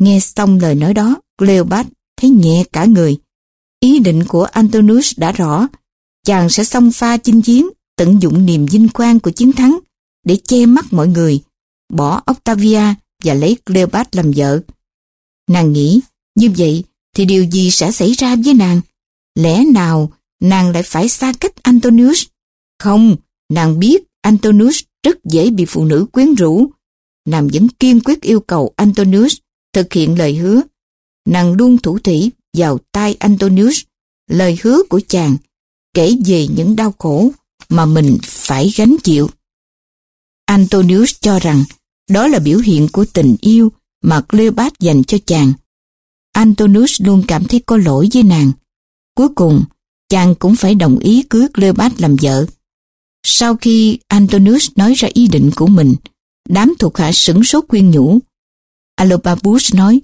Nghe xong lời nói đó, Cleopat thấy nhẹ cả người. Ý định của Antonius đã rõ, chàng sẽ xông pha chinh chiến, tận dụng niềm vinh quang của chiến thắng để che mắt mọi người, bỏ Octavia và lấy Cleopat làm vợ. Nàng nghĩ, như vậy thì điều gì sẽ xảy ra với nàng? Lẽ nào nàng lại phải xa cách Antonius? Không, nàng biết Antonius rất dễ bị phụ nữ quyến rũ. Nàng vẫn kiên quyết yêu cầu Antonius thực hiện lời hứa. Nàng luôn thủ thủy vào tai Antonius lời hứa của chàng kể về những đau khổ mà mình phải gánh chịu. Antonius cho rằng đó là biểu hiện của tình yêu mà Cleopat dành cho chàng. Antonius luôn cảm thấy có lỗi với nàng. Cuối cùng, chàng cũng phải đồng ý cưới Cleopat làm vợ. Sau khi Antonius nói ra ý định của mình, đám thuộc hạ sửng sốt khuyên nhủ. Alobabus nói,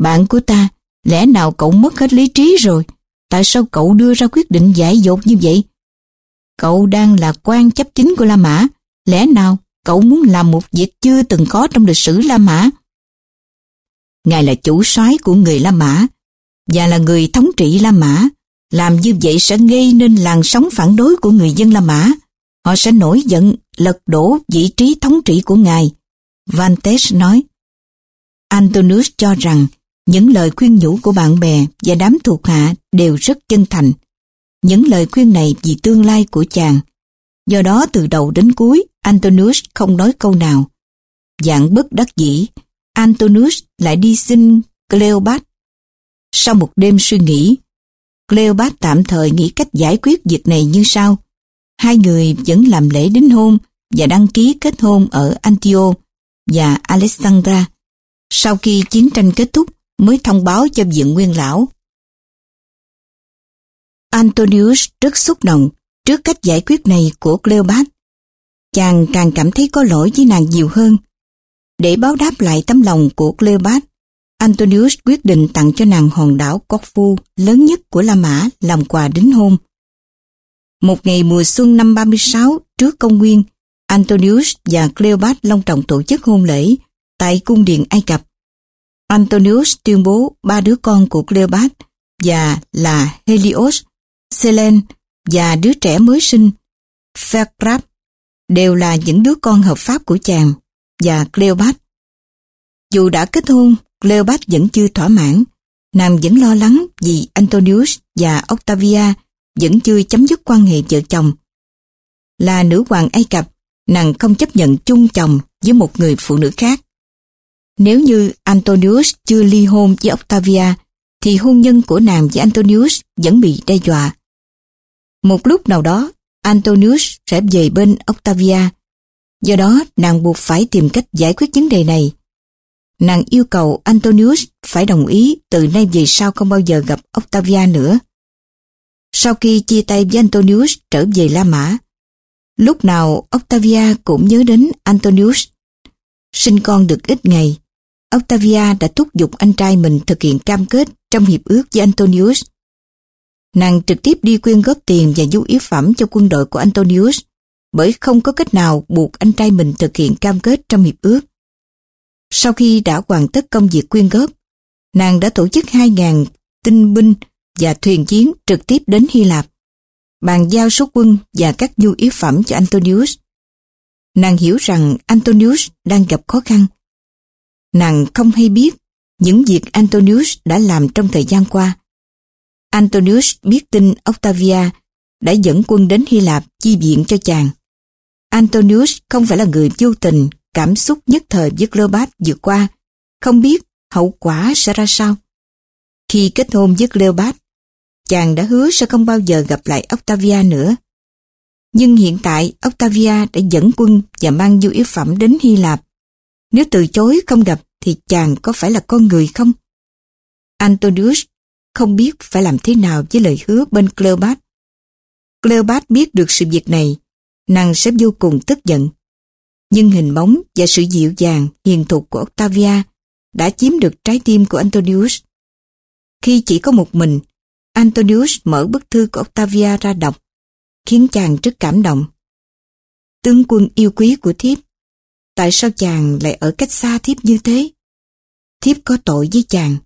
bạn của ta, lẽ nào cậu mất hết lý trí rồi? Tại sao cậu đưa ra quyết định giải dột như vậy? Cậu đang là quan chấp chính của La Mã, lẽ nào cậu muốn làm một việc chưa từng có trong lịch sử La Mã? Ngài là chủ soái của người La Mã và là người thống trị La Mã. Làm như vậy sẽ gây nên làn sóng phản đối của người dân La Mã. Họ sẽ nổi giận, lật đổ vị trí thống trị của ngài. Vantes nói. Antonius cho rằng những lời khuyên nhủ của bạn bè và đám thuộc hạ đều rất chân thành. Những lời khuyên này vì tương lai của chàng. Do đó từ đầu đến cuối, Antonius không nói câu nào. Dạng bất đắc dĩ, Antonius lại đi xin Cleopat. Sau một đêm suy nghĩ, Cleopat tạm thời nghĩ cách giải quyết việc này như sau. Hai người vẫn làm lễ đính hôn và đăng ký kết hôn ở Antio và Alexandra. Sau khi chiến tranh kết thúc mới thông báo cho viện nguyên lão. Antonius rất xúc động trước cách giải quyết này của Cleopat. Chàng càng cảm thấy có lỗi với nàng nhiều hơn. Để báo đáp lại tấm lòng của Cleopat, Antonius quyết định tặng cho nàng hòn đảo Corfu lớn nhất của La Mã làm quà đính hôn. Một ngày mùa xuân năm 36 trước công nguyên, Antonius và Cleopat long trọng tổ chức hôn lễ tại cung điện Ai Cập. Antonius tuyên bố ba đứa con của Cleopat và là Helios, Selene và đứa trẻ mới sinh Phaedrap đều là những đứa con hợp pháp của chàng và Cleopat. Dù đã kết hôn, Cleopat vẫn chưa thỏa mãn. Nàng vẫn lo lắng vì Antonius và Octavia vẫn chưa chấm dứt quan hệ vợ chồng. Là nữ hoàng Ai Cập, nàng không chấp nhận chung chồng với một người phụ nữ khác. Nếu như Antonius chưa ly hôn với Octavia, thì hôn nhân của nàng với Antonius vẫn bị đe dọa. Một lúc nào đó, Antonius sẽ về bên Octavia. Do đó, nàng buộc phải tìm cách giải quyết vấn đề này. Nàng yêu cầu Antonius phải đồng ý từ nay về sau không bao giờ gặp Octavia nữa. Sau khi chia tay với Antonius trở về La Mã, lúc nào Octavia cũng nhớ đến Antonius. Sinh con được ít ngày, Octavia đã thúc giục anh trai mình thực hiện cam kết trong hiệp ước với Antonius. Nàng trực tiếp đi quyên góp tiền và nhu yếu phẩm cho quân đội của Antonius bởi không có cách nào buộc anh trai mình thực hiện cam kết trong hiệp ước. Sau khi đã hoàn tất công việc quyên góp, nàng đã tổ chức 2.000 tinh binh và thuyền chiến trực tiếp đến Hy Lạp, bàn giao số quân và các nhu yếu phẩm cho Antonius. Nàng hiểu rằng Antonius đang gặp khó khăn. Nàng không hay biết những việc Antonius đã làm trong thời gian qua. Antonius biết tin Octavia đã dẫn quân đến Hy Lạp chi viện cho chàng. Antonius không phải là người vô tình, cảm xúc nhất thời với Cleopat vừa qua, không biết hậu quả sẽ ra sao. Khi kết hôn với Cleopat, chàng đã hứa sẽ không bao giờ gặp lại Octavia nữa. Nhưng hiện tại Octavia đã dẫn quân và mang nhu yếu phẩm đến Hy Lạp. Nếu từ chối không gặp thì chàng có phải là con người không? Antonius không biết phải làm thế nào với lời hứa bên Cleopat. Cleopat biết được sự việc này, nàng sẽ vô cùng tức giận. Nhưng hình bóng và sự dịu dàng, hiền thục của Octavia đã chiếm được trái tim của Antonius. Khi chỉ có một mình, Antonius mở bức thư của Octavia ra đọc, khiến chàng rất cảm động. Tướng quân yêu quý của thiếp, tại sao chàng lại ở cách xa thiếp như thế? thiếp có tội với chàng.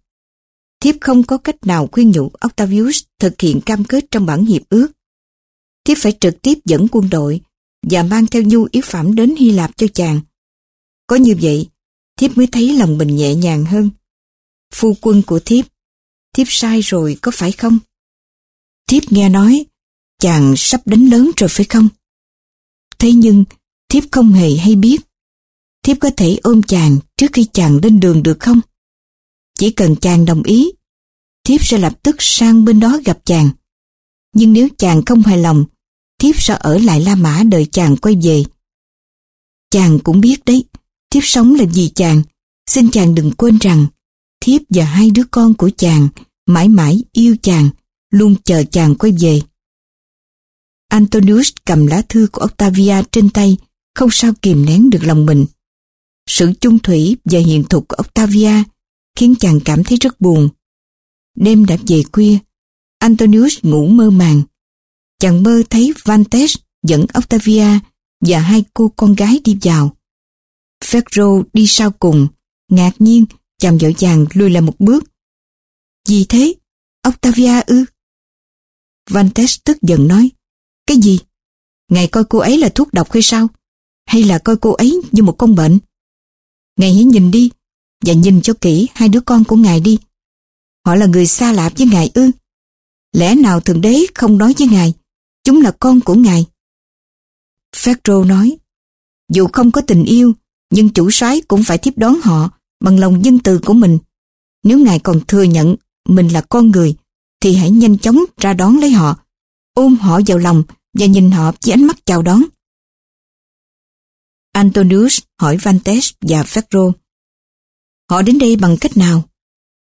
Thiếp không có cách nào khuyên nhủ Octavius thực hiện cam kết trong bản hiệp ước. Thiếp phải trực tiếp dẫn quân đội và mang theo nhu yếu phẩm đến Hy Lạp cho chàng. Có như vậy, thiếp mới thấy lòng mình nhẹ nhàng hơn. Phu quân của thiếp, thiếp sai rồi có phải không? Thiếp nghe nói, chàng sắp đánh lớn rồi phải không? Thế nhưng, thiếp không hề hay biết. Thiếp có thể ôm chàng trước khi chàng lên đường được không? Chỉ cần chàng đồng ý, thiếp sẽ lập tức sang bên đó gặp chàng. Nhưng nếu chàng không hài lòng, thiếp sẽ ở lại La Mã đợi chàng quay về. Chàng cũng biết đấy, thiếp sống là vì chàng. Xin chàng đừng quên rằng, thiếp và hai đứa con của chàng mãi mãi yêu chàng, luôn chờ chàng quay về. Antonius cầm lá thư của Octavia trên tay, không sao kìm nén được lòng mình. Sự chung thủy và hiền thục của Octavia khiến chàng cảm thấy rất buồn. Đêm đã về khuya, Antonius ngủ mơ màng. Chàng mơ thấy Vantes dẫn Octavia và hai cô con gái đi vào. Ferro đi sau cùng, ngạc nhiên, chàng vội vàng lùi lại một bước. Gì thế? Octavia ư? Vantes tức giận nói, cái gì? Ngài coi cô ấy là thuốc độc hay sao? Hay là coi cô ấy như một con bệnh? Ngài hãy nhìn đi, và nhìn cho kỹ hai đứa con của ngài đi. Họ là người xa lạ với ngài ư? Lẽ nào Thượng Đế không nói với ngài, chúng là con của ngài? Pharaoh nói, dù không có tình yêu, nhưng chủ soái cũng phải tiếp đón họ bằng lòng nhân từ của mình. Nếu ngài còn thừa nhận mình là con người, thì hãy nhanh chóng ra đón lấy họ, ôm họ vào lòng và nhìn họ với ánh mắt chào đón. Antonius hỏi Vantes và Ferro. Họ đến đây bằng cách nào?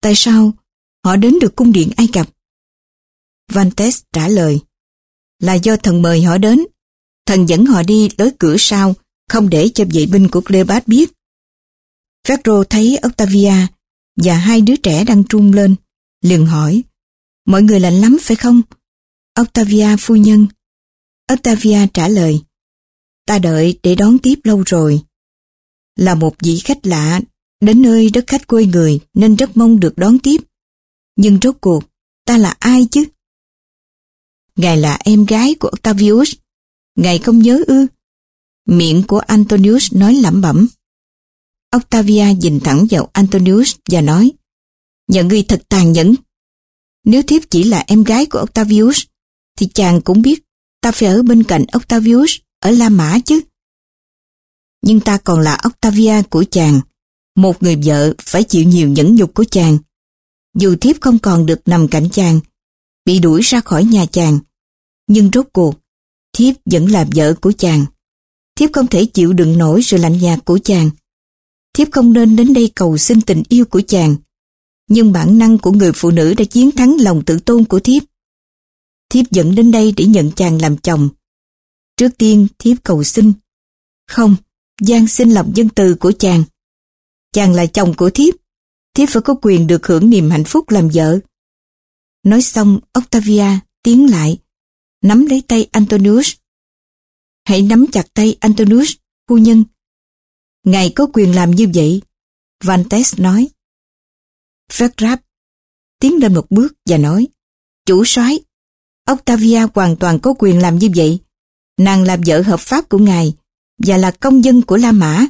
Tại sao họ đến được cung điện Ai Cập? Vantes trả lời, là do thần mời họ đến. Thần dẫn họ đi lối cửa sau, không để cho vệ binh của Cleopat biết. Ferro thấy Octavia và hai đứa trẻ đang trung lên, liền hỏi, mọi người lạnh lắm phải không? Octavia phu nhân. Octavia trả lời, ta đợi để đón tiếp lâu rồi. Là một vị khách lạ Đến nơi đất khách quê người nên rất mong được đón tiếp. Nhưng rốt cuộc, ta là ai chứ? Ngài là em gái của Octavius. Ngài không nhớ ư? Miệng của Antonius nói lẩm bẩm. Octavia nhìn thẳng vào Antonius và nói Nhà ngươi thật tàn nhẫn. Nếu thiếp chỉ là em gái của Octavius thì chàng cũng biết ta phải ở bên cạnh Octavius ở La Mã chứ. Nhưng ta còn là Octavia của chàng một người vợ phải chịu nhiều nhẫn nhục của chàng. Dù thiếp không còn được nằm cạnh chàng, bị đuổi ra khỏi nhà chàng, nhưng rốt cuộc, thiếp vẫn là vợ của chàng. Thiếp không thể chịu đựng nổi sự lạnh nhạt của chàng. Thiếp không nên đến đây cầu xin tình yêu của chàng. Nhưng bản năng của người phụ nữ đã chiến thắng lòng tự tôn của thiếp. Thiếp dẫn đến đây để nhận chàng làm chồng. Trước tiên thiếp cầu xin. Không, giang xin lòng dân từ của chàng. Chàng là chồng của thiếp, thiếp phải có quyền được hưởng niềm hạnh phúc làm vợ. Nói xong, Octavia tiến lại, nắm lấy tay Antonius. Hãy nắm chặt tay Antonius, phu nhân. Ngài có quyền làm như vậy, Vantes nói. Vergrab tiến lên một bước và nói, chủ soái, Octavia hoàn toàn có quyền làm như vậy. Nàng là vợ hợp pháp của ngài và là công dân của La Mã.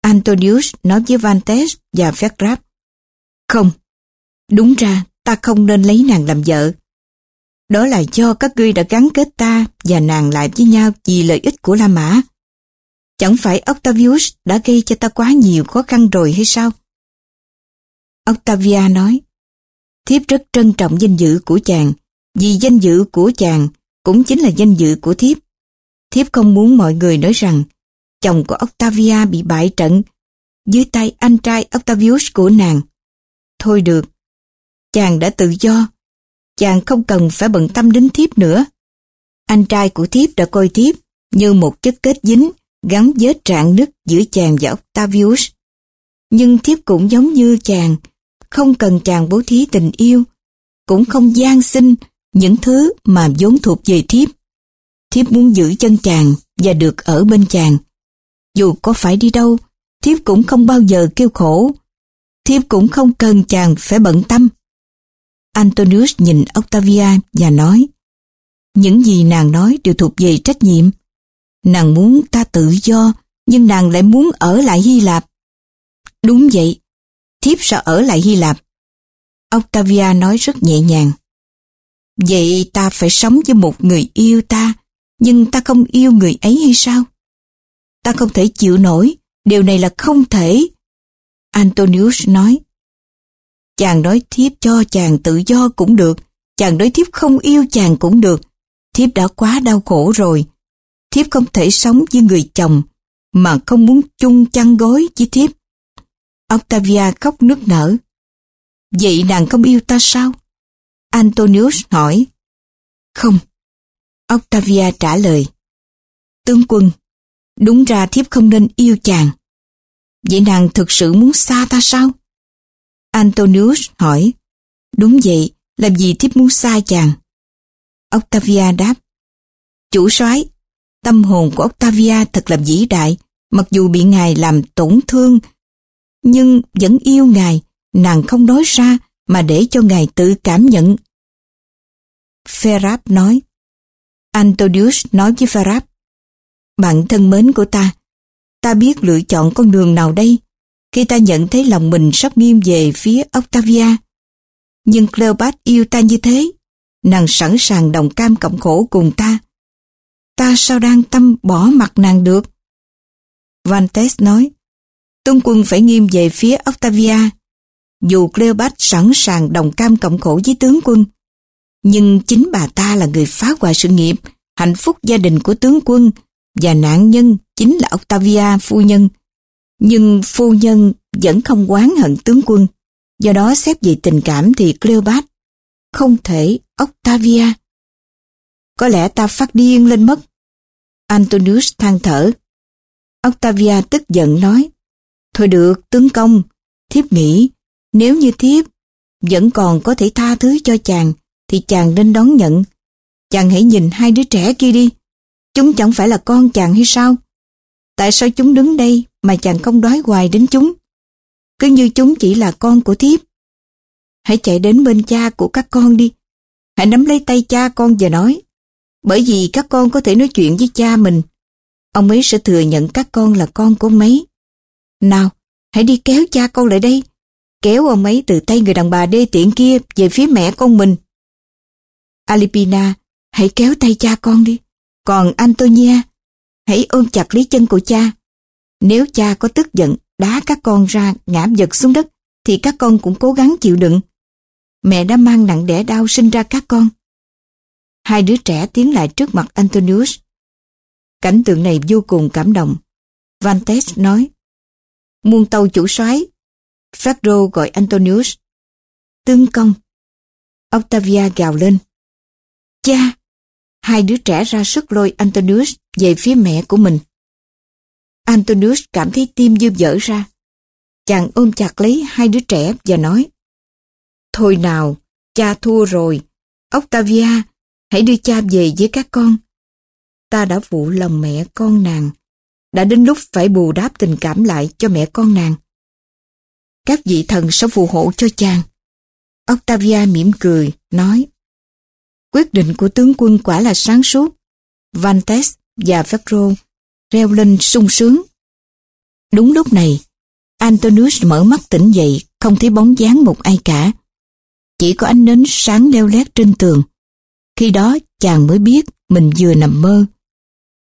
Antonius nói với Vantes và Vergrab. Không, đúng ra ta không nên lấy nàng làm vợ. Đó là do các ngươi đã gắn kết ta và nàng lại với nhau vì lợi ích của La Mã. Chẳng phải Octavius đã gây cho ta quá nhiều khó khăn rồi hay sao? Octavia nói, thiếp rất trân trọng danh dự của chàng, vì danh dự của chàng cũng chính là danh dự của thiếp. Thiếp không muốn mọi người nói rằng chồng của Octavia bị bại trận dưới tay anh trai Octavius của nàng. Thôi được, chàng đã tự do, chàng không cần phải bận tâm đến thiếp nữa. Anh trai của thiếp đã coi thiếp như một chất kết dính gắn vết trạng nứt giữa chàng và Octavius. Nhưng thiếp cũng giống như chàng, không cần chàng bố thí tình yêu, cũng không gian sinh những thứ mà vốn thuộc về thiếp. Thiếp muốn giữ chân chàng và được ở bên chàng. Dù có phải đi đâu, thiếp cũng không bao giờ kêu khổ. thiếp cũng không cần chàng phải bận tâm. Antonius nhìn Octavia và nói, những gì nàng nói đều thuộc về trách nhiệm. Nàng muốn ta tự do, nhưng nàng lại muốn ở lại Hy Lạp. Đúng vậy, thiếp sẽ ở lại Hy Lạp. Octavia nói rất nhẹ nhàng. Vậy ta phải sống với một người yêu ta, nhưng ta không yêu người ấy hay sao? Ta không thể chịu nổi, điều này là không thể. Antonius nói. Chàng nói thiếp cho chàng tự do cũng được, chàng nói thiếp không yêu chàng cũng được. Thiếp đã quá đau khổ rồi. Thiếp không thể sống với người chồng mà không muốn chung chăn gối với thiếp. Octavia khóc nức nở. Vậy nàng không yêu ta sao? Antonius hỏi. Không. Octavia trả lời. Tướng quân, đúng ra thiếp không nên yêu chàng. Vậy nàng thực sự muốn xa ta sao? Antonius hỏi. Đúng vậy, làm gì thiếp muốn xa chàng? Octavia đáp. Chủ soái, tâm hồn của Octavia thật là vĩ đại, mặc dù bị ngài làm tổn thương, nhưng vẫn yêu ngài, nàng không nói ra mà để cho ngài tự cảm nhận. Ferrap nói. Antonius nói với Ferrap. Bạn thân mến của ta, ta biết lựa chọn con đường nào đây khi ta nhận thấy lòng mình sắp nghiêng về phía Octavia. Nhưng Cleopat yêu ta như thế, nàng sẵn sàng đồng cam cộng khổ cùng ta. Ta sao đang tâm bỏ mặt nàng được? Vantes nói, Tôn quân phải nghiêm về phía Octavia. Dù Cleopat sẵn sàng đồng cam cộng khổ với tướng quân, nhưng chính bà ta là người phá hoại sự nghiệp, hạnh phúc gia đình của tướng quân và nạn nhân chính là Octavia phu nhân. Nhưng phu nhân vẫn không oán hận tướng quân. Do đó xét về tình cảm thì Cleopat không thể Octavia. Có lẽ ta phát điên lên mất. Antonius than thở. Octavia tức giận nói, Thôi được, tướng công, thiếp nghĩ, nếu như thiếp vẫn còn có thể tha thứ cho chàng, thì chàng nên đón nhận. Chàng hãy nhìn hai đứa trẻ kia đi. Chúng chẳng phải là con chàng hay sao? Tại sao chúng đứng đây mà chàng không đói hoài đến chúng? Cứ như chúng chỉ là con của thiếp. Hãy chạy đến bên cha của các con đi. Hãy nắm lấy tay cha con và nói. Bởi vì các con có thể nói chuyện với cha mình. Ông ấy sẽ thừa nhận các con là con của mấy. Nào, hãy đi kéo cha con lại đây. Kéo ông ấy từ tay người đàn bà đê tiện kia về phía mẹ con mình. Alipina, hãy kéo tay cha con đi. Còn Antonia, hãy ôm chặt lấy chân của cha. Nếu cha có tức giận, đá các con ra ngã vật xuống đất, thì các con cũng cố gắng chịu đựng. Mẹ đã mang nặng đẻ đau sinh ra các con. Hai đứa trẻ tiến lại trước mặt Antonius. Cảnh tượng này vô cùng cảm động. Vantes nói, Muôn tàu chủ soái Pharaoh gọi Antonius. Tương công. Octavia gào lên. Cha! Hai đứa trẻ ra sức lôi Antonius về phía mẹ của mình. Antonius cảm thấy tim dư dở ra. Chàng ôm chặt lấy hai đứa trẻ và nói Thôi nào, cha thua rồi. Octavia, hãy đưa cha về với các con. Ta đã phụ lòng mẹ con nàng. Đã đến lúc phải bù đáp tình cảm lại cho mẹ con nàng. Các vị thần sẽ phù hộ cho chàng. Octavia mỉm cười, nói Quyết định của tướng quân quả là sáng suốt. Vantes và Vecro reo lên sung sướng. Đúng lúc này, Antonius mở mắt tỉnh dậy, không thấy bóng dáng một ai cả. Chỉ có ánh nến sáng leo lét trên tường. Khi đó chàng mới biết mình vừa nằm mơ.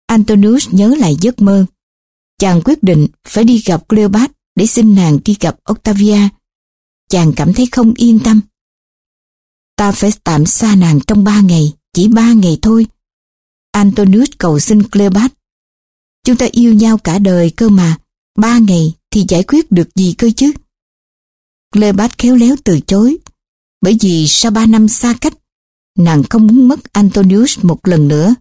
Antonius nhớ lại giấc mơ. Chàng quyết định phải đi gặp Cleopat để xin nàng đi gặp Octavia. Chàng cảm thấy không yên tâm. Ta phải tạm xa nàng trong ba ngày, chỉ ba ngày thôi. Antonius cầu xin Cleopat. Chúng ta yêu nhau cả đời cơ mà, ba ngày thì giải quyết được gì cơ chứ? Cleopat khéo léo từ chối, bởi vì sau ba năm xa cách, nàng không muốn mất Antonius một lần nữa.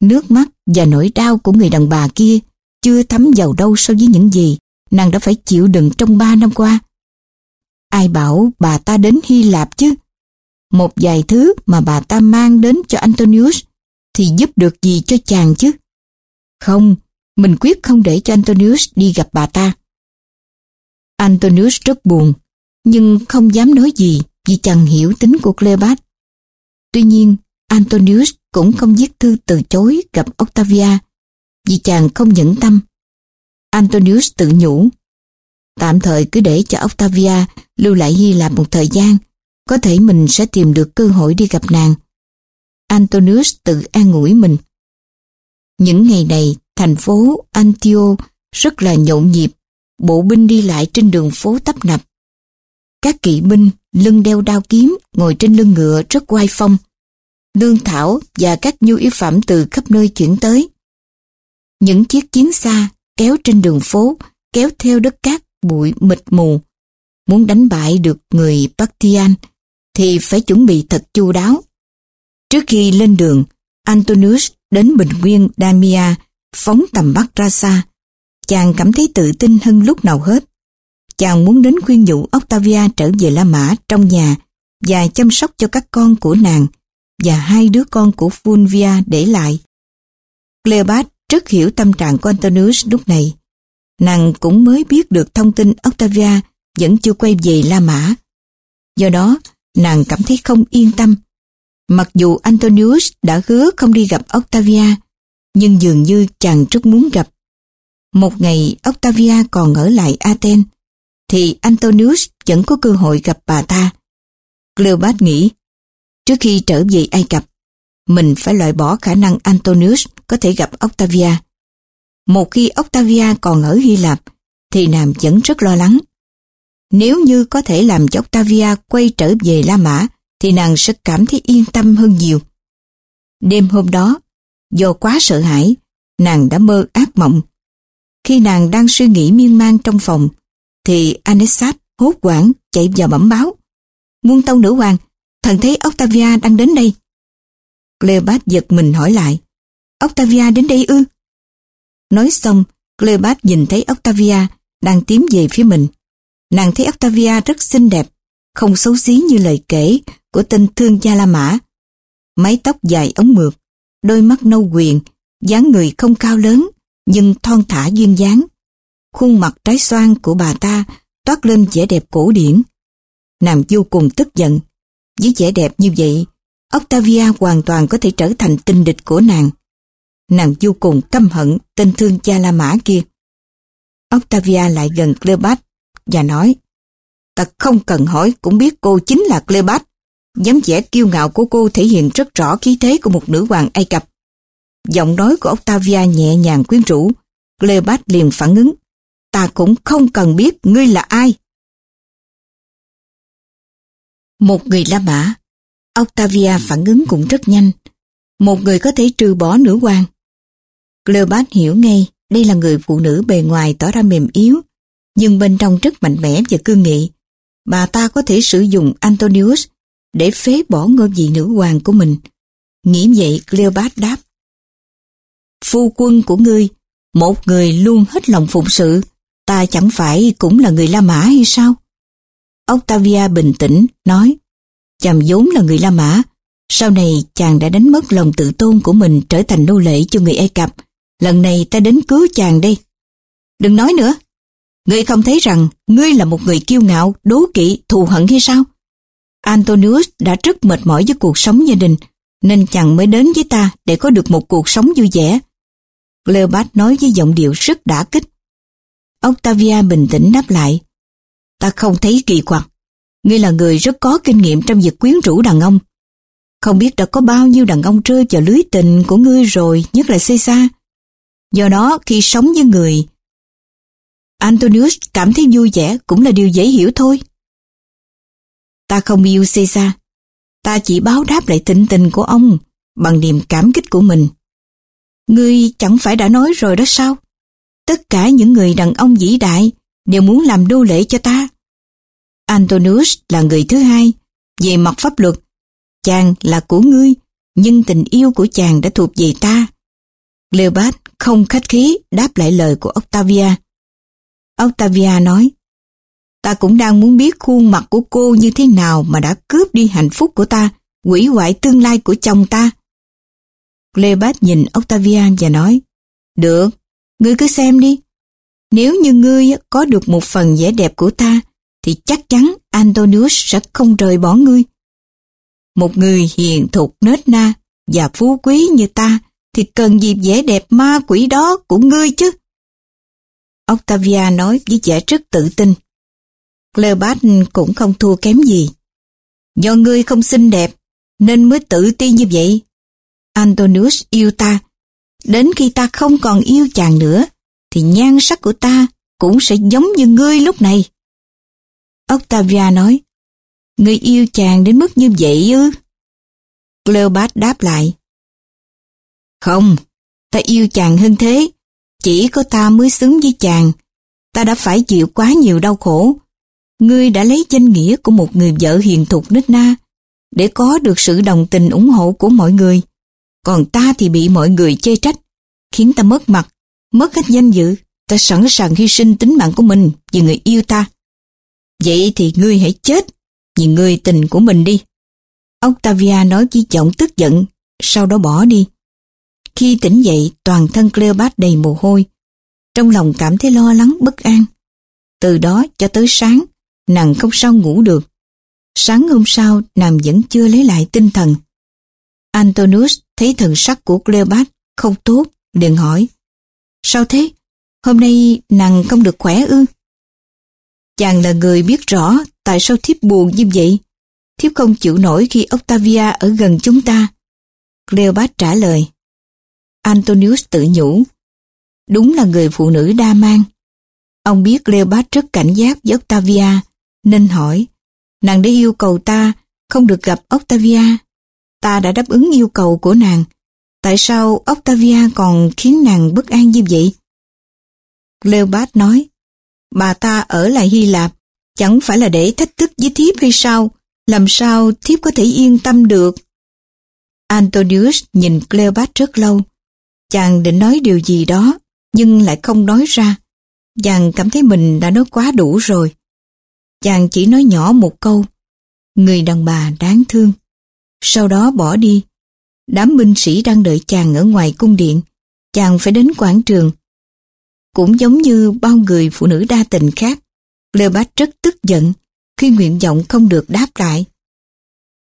Nước mắt và nỗi đau của người đàn bà kia chưa thấm vào đâu so với những gì nàng đã phải chịu đựng trong ba năm qua. Ai bảo bà ta đến Hy Lạp chứ? Một vài thứ mà bà ta mang đến cho Antonius thì giúp được gì cho chàng chứ? Không, mình quyết không để cho Antonius đi gặp bà ta. Antonius rất buồn, nhưng không dám nói gì vì chàng hiểu tính của Cleopat. Tuy nhiên, Antonius cũng không viết thư từ chối gặp Octavia vì chàng không nhẫn tâm. Antonius tự nhủ, tạm thời cứ để cho Octavia lưu lại Hy Lạp một thời gian, có thể mình sẽ tìm được cơ hội đi gặp nàng. Antonius tự an ủi mình. Những ngày này, thành phố Antio rất là nhộn nhịp, bộ binh đi lại trên đường phố tấp nập. Các kỵ binh lưng đeo đao kiếm ngồi trên lưng ngựa rất oai phong. Lương thảo và các nhu yếu phẩm từ khắp nơi chuyển tới. Những chiếc chiến xa kéo trên đường phố, kéo theo đất cát bụi mịt mù. Muốn đánh bại được người Bactian thì phải chuẩn bị thật chu đáo. Trước khi lên đường, Antonius đến bình nguyên Damia, phóng tầm mắt ra xa. Chàng cảm thấy tự tin hơn lúc nào hết. Chàng muốn đến khuyên nhủ Octavia trở về La Mã trong nhà và chăm sóc cho các con của nàng và hai đứa con của Fulvia để lại. Cleopat rất hiểu tâm trạng của Antonius lúc này. Nàng cũng mới biết được thông tin Octavia vẫn chưa quay về La Mã. Do đó, nàng cảm thấy không yên tâm. Mặc dù Antonius đã hứa không đi gặp Octavia, nhưng dường như chàng rất muốn gặp. Một ngày Octavia còn ở lại Athens, thì Antonius vẫn có cơ hội gặp bà ta. Cleopat nghĩ, trước khi trở về Ai Cập, mình phải loại bỏ khả năng Antonius có thể gặp Octavia. Một khi Octavia còn ở Hy Lạp, thì nàng vẫn rất lo lắng. Nếu như có thể làm cho Octavia quay trở về La Mã, thì nàng sẽ cảm thấy yên tâm hơn nhiều. Đêm hôm đó, do quá sợ hãi, nàng đã mơ ác mộng. Khi nàng đang suy nghĩ miên man trong phòng, thì Anesat hốt quảng chạy vào bẩm báo. Muôn tông nữ hoàng, thần thấy Octavia đang đến đây. Cleopat giật mình hỏi lại, Octavia đến đây ư? Nói xong, Cleopat nhìn thấy Octavia đang tiến về phía mình. Nàng thấy Octavia rất xinh đẹp, không xấu xí như lời kể của tên thương gia La Mã. Mái tóc dài ống mượt, đôi mắt nâu quyền, dáng người không cao lớn, nhưng thon thả duyên dáng. Khuôn mặt trái xoan của bà ta toát lên vẻ đẹp cổ điển. Nàng vô cùng tức giận. Với vẻ đẹp như vậy, Octavia hoàn toàn có thể trở thành tình địch của nàng. Nàng vô cùng căm hận tên thương cha La Mã kia. Octavia lại gần Cleopat và nói, Ta không cần hỏi, cũng biết cô chính là Cleopat. dáng vẻ kiêu ngạo của cô thể hiện rất rõ khí thế của một nữ hoàng Ai Cập. Giọng nói của Octavia nhẹ nhàng quyến rũ. Cleopat liền phản ứng. Ta cũng không cần biết ngươi là ai. Một người La Mã. Octavia phản ứng cũng rất nhanh. Một người có thể trừ bỏ nữ hoàng. Cleopat hiểu ngay đây là người phụ nữ bề ngoài tỏ ra mềm yếu, nhưng bên trong rất mạnh mẽ và cương nghị. Bà ta có thể sử dụng Antonius để phế bỏ ngôi vị nữ hoàng của mình. Nghĩ vậy Cleopat đáp. Phu quân của ngươi, một người luôn hết lòng phụng sự, ta chẳng phải cũng là người La Mã hay sao? Octavia bình tĩnh, nói, chàng vốn là người La Mã, sau này chàng đã đánh mất lòng tự tôn của mình trở thành nô lệ cho người Ai Cập, lần này ta đến cứu chàng đây. Đừng nói nữa, ngươi không thấy rằng ngươi là một người kiêu ngạo, đố kỵ, thù hận hay sao? Antonius đã rất mệt mỏi với cuộc sống gia đình, nên chàng mới đến với ta để có được một cuộc sống vui vẻ. Cleopat nói với giọng điệu rất đả kích. Octavia bình tĩnh đáp lại. Ta không thấy kỳ quặc. Ngươi là người rất có kinh nghiệm trong việc quyến rũ đàn ông. Không biết đã có bao nhiêu đàn ông rơi vào lưới tình của ngươi rồi, nhất là Caesar. Do đó, khi sống với người, Antonius cảm thấy vui vẻ cũng là điều dễ hiểu thôi. Ta không yêu Caesar. Ta chỉ báo đáp lại tình tình của ông bằng niềm cảm kích của mình. Ngươi chẳng phải đã nói rồi đó sao? Tất cả những người đàn ông vĩ đại đều muốn làm đô lệ cho ta. Antonius là người thứ hai. Về mặt pháp luật, chàng là của ngươi, nhưng tình yêu của chàng đã thuộc về ta. Leopold không khách khí đáp lại lời của Octavia. Octavia nói, ta cũng đang muốn biết khuôn mặt của cô như thế nào mà đã cướp đi hạnh phúc của ta, quỷ hoại tương lai của chồng ta. Cleopat nhìn Octavia và nói, được, ngươi cứ xem đi. Nếu như ngươi có được một phần vẻ đẹp của ta, thì chắc chắn Antonius sẽ không rời bỏ ngươi. Một người hiền thục nết na và phú quý như ta thì cần gì vẻ đẹp ma quỷ đó của ngươi chứ? Octavia nói với vẻ rất tự tin. Cleopat cũng không thua kém gì. Do ngươi không xinh đẹp, nên mới tự ti như vậy. Antonius yêu ta. Đến khi ta không còn yêu chàng nữa, thì nhan sắc của ta cũng sẽ giống như ngươi lúc này. Octavia nói, Ngươi yêu chàng đến mức như vậy ư? Cleopat đáp lại, không, ta yêu chàng hơn thế. Chỉ có ta mới xứng với chàng. Ta đã phải chịu quá nhiều đau khổ. Ngươi đã lấy danh nghĩa của một người vợ hiền thục nít na để có được sự đồng tình ủng hộ của mọi người. Còn ta thì bị mọi người chê trách, khiến ta mất mặt, mất hết danh dự. Ta sẵn sàng hy sinh tính mạng của mình vì người yêu ta. Vậy thì ngươi hãy chết vì người tình của mình đi. Octavia nói với giọng tức giận, sau đó bỏ đi. Khi tỉnh dậy, toàn thân Cleopat đầy mồ hôi. Trong lòng cảm thấy lo lắng, bất an. Từ đó cho tới sáng, nàng không sao ngủ được. Sáng hôm sau, nàng vẫn chưa lấy lại tinh thần. Antonius thấy thần sắc của Cleopat không tốt, liền hỏi. Sao thế? Hôm nay nàng không được khỏe ư? Chàng là người biết rõ tại sao thiếp buồn như vậy. Thiếp không chịu nổi khi Octavia ở gần chúng ta. Cleopat trả lời. Antonius tự nhủ. Đúng là người phụ nữ đa mang. Ông biết Cleopat rất cảnh giác với Octavia, nên hỏi. Nàng đã yêu cầu ta không được gặp Octavia. Ta đã đáp ứng yêu cầu của nàng. Tại sao Octavia còn khiến nàng bất an như vậy? Cleopat nói, bà ta ở lại Hy Lạp, chẳng phải là để thách thức với thiếp hay sao? Làm sao thiếp có thể yên tâm được? Antonius nhìn Cleopat rất lâu. Chàng định nói điều gì đó, nhưng lại không nói ra. Chàng cảm thấy mình đã nói quá đủ rồi. Chàng chỉ nói nhỏ một câu, người đàn bà đáng thương. Sau đó bỏ đi. Đám binh sĩ đang đợi chàng ở ngoài cung điện. Chàng phải đến quảng trường cũng giống như bao người phụ nữ đa tình khác, Cleopat rất tức giận khi nguyện vọng không được đáp lại.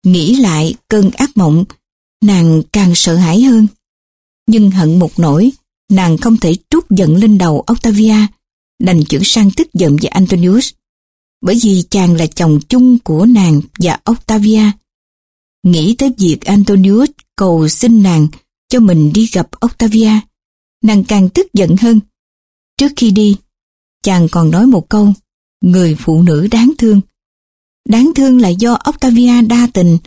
Nghĩ lại cơn ác mộng, nàng càng sợ hãi hơn. Nhưng hận một nỗi, nàng không thể trút giận lên đầu Octavia, đành chuyển sang tức giận về Antonius. Bởi vì chàng là chồng chung của nàng và Octavia. Nghĩ tới việc Antonius cầu xin nàng cho mình đi gặp Octavia, nàng càng tức giận hơn. Trước khi đi, chàng còn nói một câu, người phụ nữ đáng thương. Đáng thương là do Octavia đa tình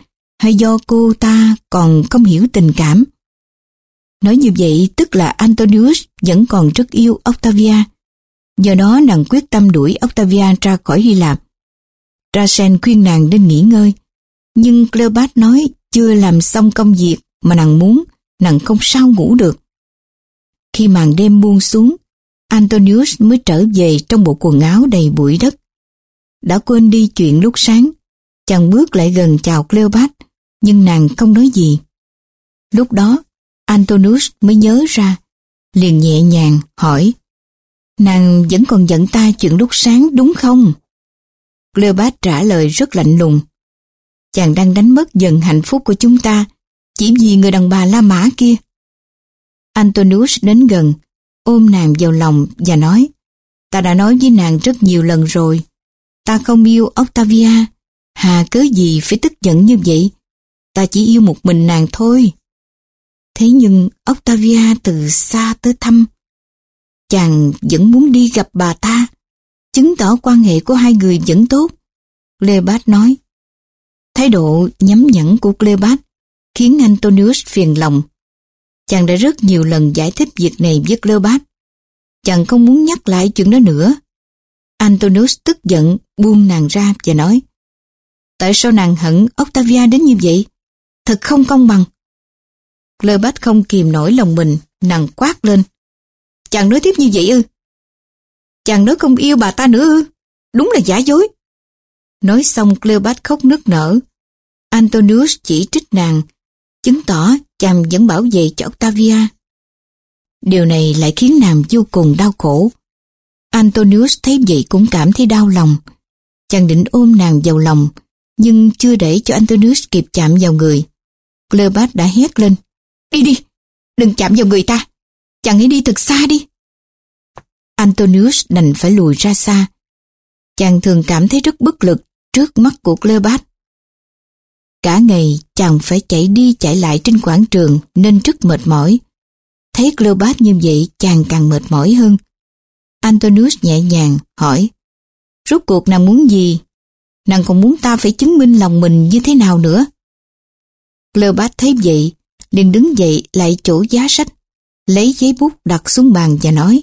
hay do cô ta còn không hiểu tình cảm. Nói như vậy tức là Antonius vẫn còn rất yêu Octavia. Do đó nàng quyết tâm đuổi Octavia ra khỏi Hy Lạp. Rasen khuyên nàng nên nghỉ ngơi. Nhưng Cleopat nói chưa làm xong công việc mà nàng muốn, nàng không sao ngủ được. Khi màn đêm buông xuống, Antonius mới trở về trong bộ quần áo đầy bụi đất. Đã quên đi chuyện lúc sáng, chàng bước lại gần chào Cleopat, nhưng nàng không nói gì. Lúc đó, Antonius mới nhớ ra, liền nhẹ nhàng hỏi, nàng vẫn còn giận ta chuyện lúc sáng đúng không? Cleopat trả lời rất lạnh lùng, chàng đang đánh mất dần hạnh phúc của chúng ta, chỉ vì người đàn bà La Mã kia. Antonius đến gần, ôm nàng vào lòng và nói Ta đã nói với nàng rất nhiều lần rồi Ta không yêu Octavia Hà cớ gì phải tức giận như vậy Ta chỉ yêu một mình nàng thôi Thế nhưng Octavia từ xa tới thăm Chàng vẫn muốn đi gặp bà ta, Chứng tỏ quan hệ của hai người vẫn tốt Cleopat nói, Thái độ nhắm nhẫn của Cleopat khiến Antonius phiền lòng Chàng đã rất nhiều lần giải thích việc này với Cleopat. Chàng không muốn nhắc lại chuyện đó nữa. Antonius tức giận, buông nàng ra và nói, Tại sao nàng hận Octavia đến như vậy? Thật không công bằng. Cleopat không kìm nổi lòng mình, nàng quát lên. Chàng nói tiếp như vậy ư? Chàng nói không yêu bà ta nữa ư? Đúng là giả dối. Nói xong Cleopat khóc nức nở. Antonius chỉ trích nàng, chứng tỏ chàng vẫn bảo vệ cho Octavia. Điều này lại khiến nàng vô cùng đau khổ. Antonius thấy vậy cũng cảm thấy đau lòng. Chàng định ôm nàng vào lòng, nhưng chưa để cho Antonius kịp chạm vào người. Cleopat đã hét lên. Đi đi, đừng chạm vào người ta. Chàng hãy đi thật xa đi. Antonius đành phải lùi ra xa. Chàng thường cảm thấy rất bất lực trước mắt của Cleopat. Cả ngày chàng phải chạy đi chạy lại trên quảng trường nên rất mệt mỏi. Thấy Cleopat như vậy chàng càng mệt mỏi hơn. Antonius nhẹ nhàng hỏi Rốt cuộc nàng muốn gì? Nàng còn muốn ta phải chứng minh lòng mình như thế nào nữa? Cleopat thấy vậy liền đứng dậy lại chỗ giá sách lấy giấy bút đặt xuống bàn và nói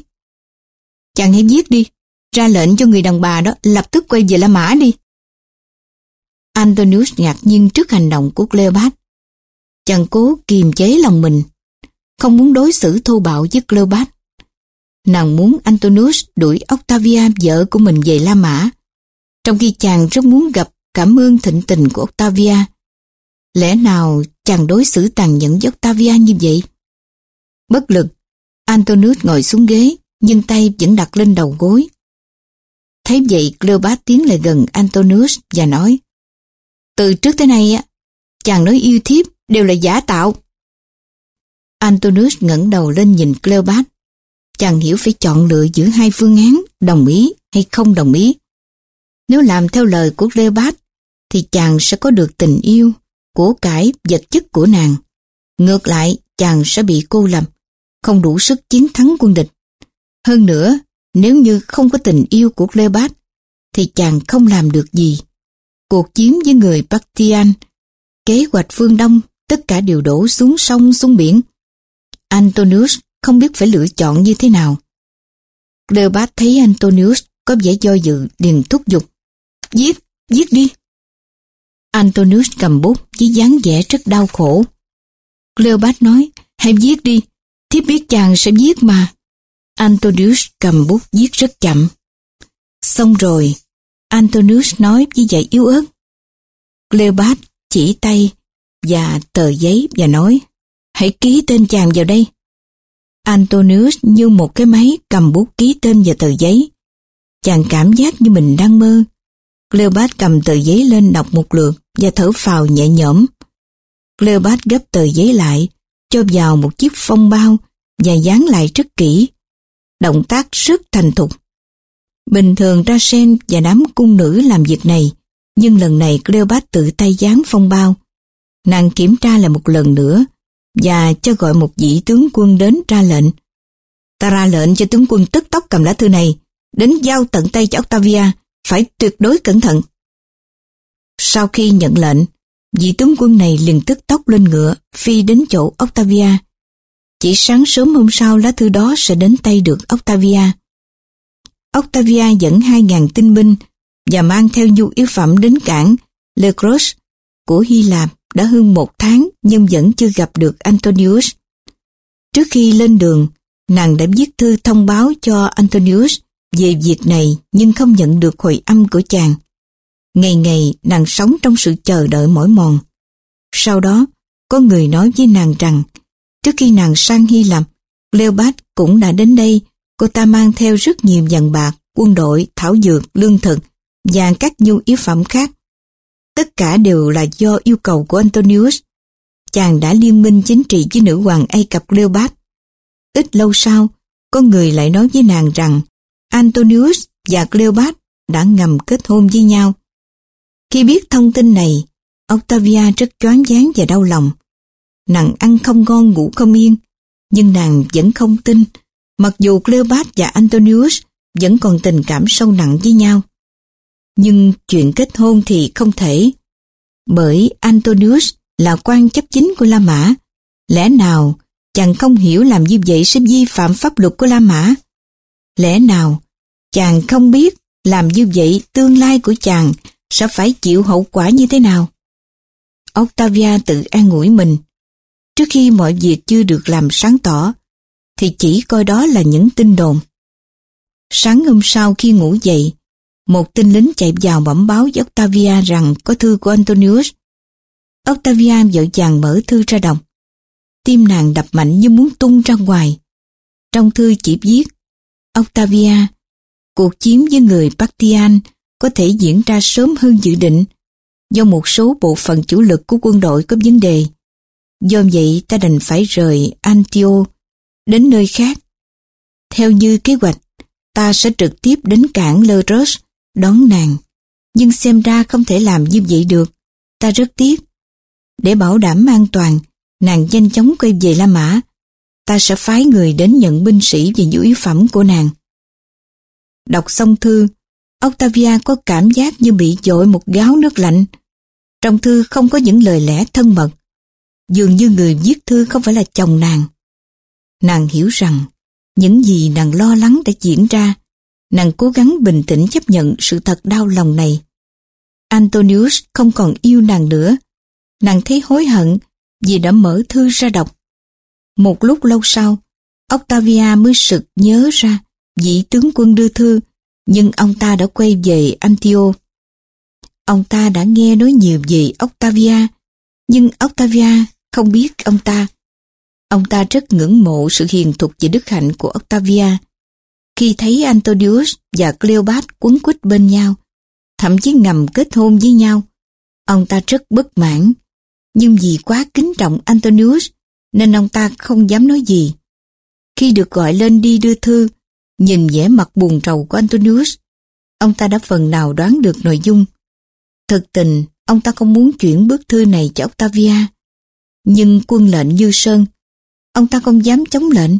Chàng hãy viết đi ra lệnh cho người đàn bà đó lập tức quay về La Mã đi. Antonius ngạc nhiên trước hành động của Cleopat. Chàng cố kiềm chế lòng mình, không muốn đối xử thô bạo với Cleopat. Nàng muốn Antonius đuổi Octavia vợ của mình về La Mã, trong khi chàng rất muốn gặp cảm ơn thịnh tình của Octavia. Lẽ nào chàng đối xử tàn nhẫn với Octavia như vậy? Bất lực, Antonius ngồi xuống ghế, nhưng tay vẫn đặt lên đầu gối. Thấy vậy Cleopat tiến lại gần Antonius và nói Từ trước tới nay á, chàng nói yêu thiếp đều là giả tạo. Antonius ngẩng đầu lên nhìn Cleopat. Chàng hiểu phải chọn lựa giữa hai phương án đồng ý hay không đồng ý. Nếu làm theo lời của Cleopat thì chàng sẽ có được tình yêu, của cải, vật chất của nàng. Ngược lại, chàng sẽ bị cô lập, không đủ sức chiến thắng quân địch. Hơn nữa, nếu như không có tình yêu của Cleopat, thì chàng không làm được gì. Cuộc chiến với người Bactrian, kế hoạch phương Đông, tất cả đều đổ xuống sông xuống biển. Antonius không biết phải lựa chọn như thế nào. Cleopat thấy Antonius có vẻ do dự liền thúc giục. Giết, giết đi. Antonius cầm bút với dáng vẻ rất đau khổ. Cleopat nói, hãy viết đi, thiếp biết chàng sẽ viết mà. Antonius cầm bút viết rất chậm. Xong rồi, Antonius nói với vẻ yếu ớt. Cleopat chỉ tay và tờ giấy và nói, hãy ký tên chàng vào đây. Antonius như một cái máy cầm bút ký tên vào tờ giấy. Chàng cảm giác như mình đang mơ. Cleopat cầm tờ giấy lên đọc một lượt và thở phào nhẹ nhõm. Cleopat gấp tờ giấy lại, cho vào một chiếc phong bao và dán lại rất kỹ động tác rất thành thục. Bình thường ra sen và đám cung nữ làm việc này, nhưng lần này Cleopat tự tay dán phong bao. Nàng kiểm tra lại một lần nữa và cho gọi một vị tướng quân đến ra lệnh. Ta ra lệnh cho tướng quân tức tốc cầm lá thư này, đến giao tận tay cho Octavia, phải tuyệt đối cẩn thận. Sau khi nhận lệnh, vị tướng quân này liền tức tốc lên ngựa, phi đến chỗ Octavia chỉ sáng sớm hôm sau lá thư đó sẽ đến tay được Octavia. Octavia dẫn 2.000 tinh binh và mang theo nhu yếu phẩm đến cảng Le Gros của Hy Lạp đã hơn một tháng nhưng vẫn chưa gặp được Antonius. Trước khi lên đường, nàng đã viết thư thông báo cho Antonius về việc này nhưng không nhận được hồi âm của chàng. Ngày ngày nàng sống trong sự chờ đợi mỏi mòn. Sau đó, có người nói với nàng rằng Trước khi nàng sang Hy Lạp, Cleopat cũng đã đến đây. Cô ta mang theo rất nhiều vàng bạc, quân đội, thảo dược, lương thực và các nhu yếu phẩm khác. Tất cả đều là do yêu cầu của Antonius. Chàng đã liên minh chính trị với nữ hoàng Ai Cập Cleopat. Ít lâu sau, có người lại nói với nàng rằng Antonius và Cleopat đã ngầm kết hôn với nhau. Khi biết thông tin này, Octavia rất choáng váng và đau lòng. Nàng ăn không ngon ngủ không yên, nhưng nàng vẫn không tin, mặc dù Cleopat và Antonius vẫn còn tình cảm sâu nặng với nhau. Nhưng chuyện kết hôn thì không thể, bởi Antonius là quan chấp chính của La Mã. Lẽ nào chàng không hiểu làm như vậy sẽ vi phạm pháp luật của La Mã? Lẽ nào chàng không biết làm như vậy tương lai của chàng sẽ phải chịu hậu quả như thế nào? Octavia tự an ủi mình, Trước khi mọi việc chưa được làm sáng tỏ, thì chỉ coi đó là những tin đồn. Sáng hôm sau khi ngủ dậy, một tin lính chạy vào bẩm báo với Octavia rằng có thư của Antonius. Octavia vội vàng mở thư ra đọc. Tim nàng đập mạnh như muốn tung ra ngoài. Trong thư chỉ viết, Octavia, Cuộc chiến với người Bactian có thể diễn ra sớm hơn dự định do một số bộ phận chủ lực của quân đội có vấn đề. Do vậy ta đành phải rời Antio đến nơi khác. Theo như kế hoạch, ta sẽ trực tiếp đến cảng Leros đón nàng. Nhưng xem ra không thể làm như vậy được. Ta rất tiếc. Để bảo đảm an toàn, nàng nhanh chóng quay về La Mã. Ta sẽ phái người đến nhận binh sĩ và nhu yếu phẩm của nàng. Đọc xong thư, Octavia có cảm giác như bị dội một gáo nước lạnh. Trong thư không có những lời lẽ thân mật. Dường như người viết thư không phải là chồng nàng. Nàng hiểu rằng những gì nàng lo lắng đã diễn ra. Nàng cố gắng bình tĩnh chấp nhận sự thật đau lòng này. Antonius không còn yêu nàng nữa. Nàng thấy hối hận vì đã mở thư ra đọc. Một lúc lâu sau, Octavia mới sực nhớ ra vị tướng quân đưa thư, nhưng ông ta đã quay về Antio. Ông ta đã nghe nói nhiều về Octavia, nhưng Octavia không biết ông ta. Ông ta rất ngưỡng mộ sự hiền thục và đức hạnh của Octavia. Khi thấy Antonius và Cleopat quấn quýt bên nhau, thậm chí ngầm kết hôn với nhau, ông ta rất bất mãn. Nhưng vì quá kính trọng Antonius, nên ông ta không dám nói gì. Khi được gọi lên đi đưa thư, nhìn vẻ mặt buồn rầu của Antonius, ông ta đã phần nào đoán được nội dung. Thực tình, ông ta không muốn chuyển bức thư này cho Octavia. Nhưng quân lệnh như sơn, ông ta không dám chống lệnh.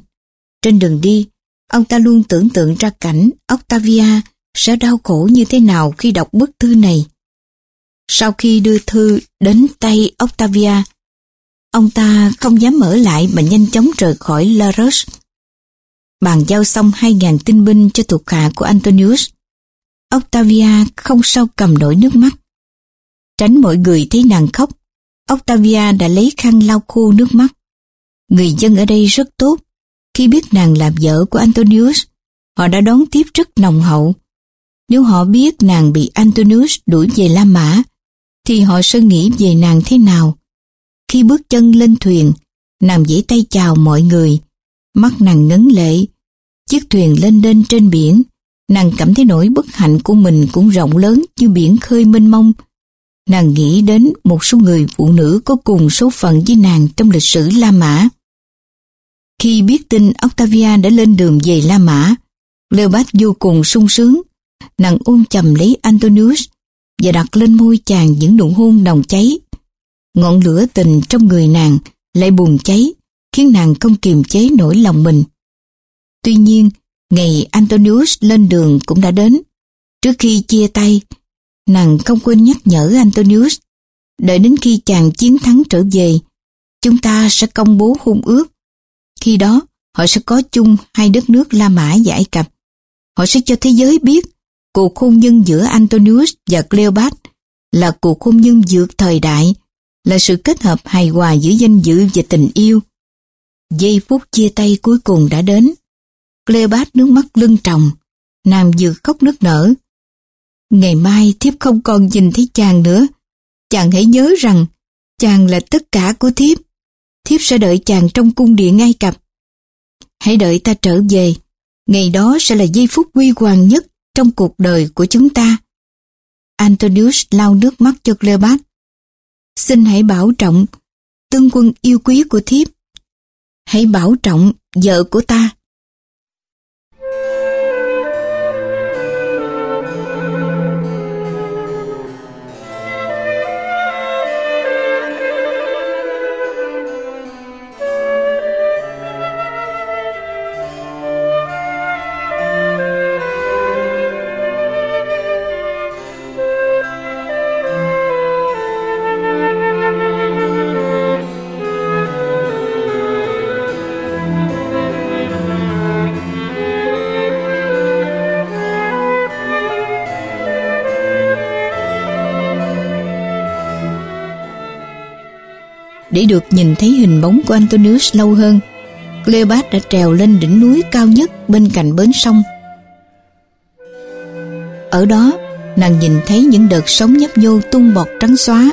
Trên đường đi, ông ta luôn tưởng tượng ra cảnh Octavia sẽ đau khổ như thế nào khi đọc bức thư này. Sau khi đưa thư đến tay Octavia, ông ta không dám mở lại mà nhanh chóng rời khỏi La Roche. Bàn giao xong 2.000 tinh binh cho thuộc hạ của Antonius. Octavia không sao cầm nổi nước mắt. Tránh mọi người thấy nàng khóc, Octavia đã lấy khăn lau khô nước mắt. Người dân ở đây rất tốt. Khi biết nàng là vợ của Antonius, họ đã đón tiếp rất nồng hậu. Nếu họ biết nàng bị Antonius đuổi về La Mã, thì họ sẽ nghĩ về nàng thế nào. Khi bước chân lên thuyền, nàng dễ tay chào mọi người, mắt nàng ngấn lệ. Chiếc thuyền lên lên trên biển, nàng cảm thấy nỗi bất hạnh của mình cũng rộng lớn như biển khơi mênh mông. Nàng nghĩ đến một số người phụ nữ có cùng số phận với nàng trong lịch sử La Mã. Khi biết tin Octavia đã lên đường về La Mã, Leopold vô cùng sung sướng. Nàng ôm chầm lấy Antonius và đặt lên môi chàng những nụ hôn nồng cháy. Ngọn lửa tình trong người nàng lại bùng cháy, khiến nàng không kiềm chế nổi lòng mình. Tuy nhiên, ngày Antonius lên đường cũng đã đến. Trước khi chia tay, nàng không quên nhắc nhở Antonius, đợi đến khi chàng chiến thắng trở về, chúng ta sẽ công bố hôn ước. Khi đó, họ sẽ có chung hai đất nước La Mã và Ai Cập. Họ sẽ cho thế giới biết cuộc hôn nhân giữa Antonius và Cleopat là cuộc hôn nhân vượt thời đại, là sự kết hợp hài hòa giữa danh dự và tình yêu. Giây phút chia tay cuối cùng đã đến. Cleopat nước mắt lưng tròng, nàng vừa khóc nước nở. Ngày mai thiếp không còn nhìn thấy chàng nữa. Chàng hãy nhớ rằng chàng là tất cả của thiếp. Thiếp sẽ đợi chàng trong cung điện ngay Cập. Hãy đợi ta trở về. Ngày đó sẽ là giây phút huy hoàng nhất trong cuộc đời của chúng ta. Antonius lau nước mắt cho Cleopat. Xin hãy bảo trọng tương quân yêu quý của thiếp. Hãy bảo trọng vợ của ta. để được nhìn thấy hình bóng của Antonius lâu hơn. Cleopat đã trèo lên đỉnh núi cao nhất bên cạnh bến sông. Ở đó, nàng nhìn thấy những đợt sóng nhấp nhô tung bọt trắng xóa,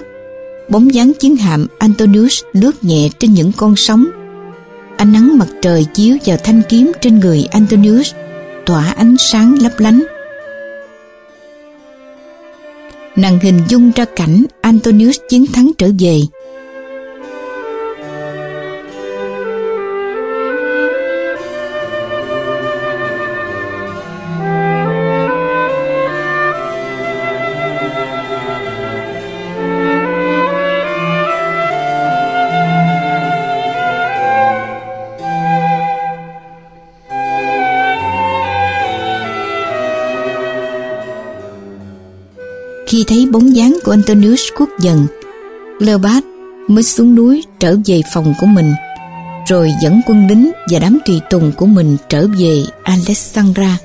bóng dáng chiến hạm Antonius lướt nhẹ trên những con sóng. Ánh nắng mặt trời chiếu vào thanh kiếm trên người Antonius, tỏa ánh sáng lấp lánh. Nàng hình dung ra cảnh Antonius chiến thắng trở về Khi thấy bóng dáng của Antonius khuất dần, Lebat mới xuống núi trở về phòng của mình, rồi dẫn quân lính và đám tùy tùng của mình trở về Alexandra.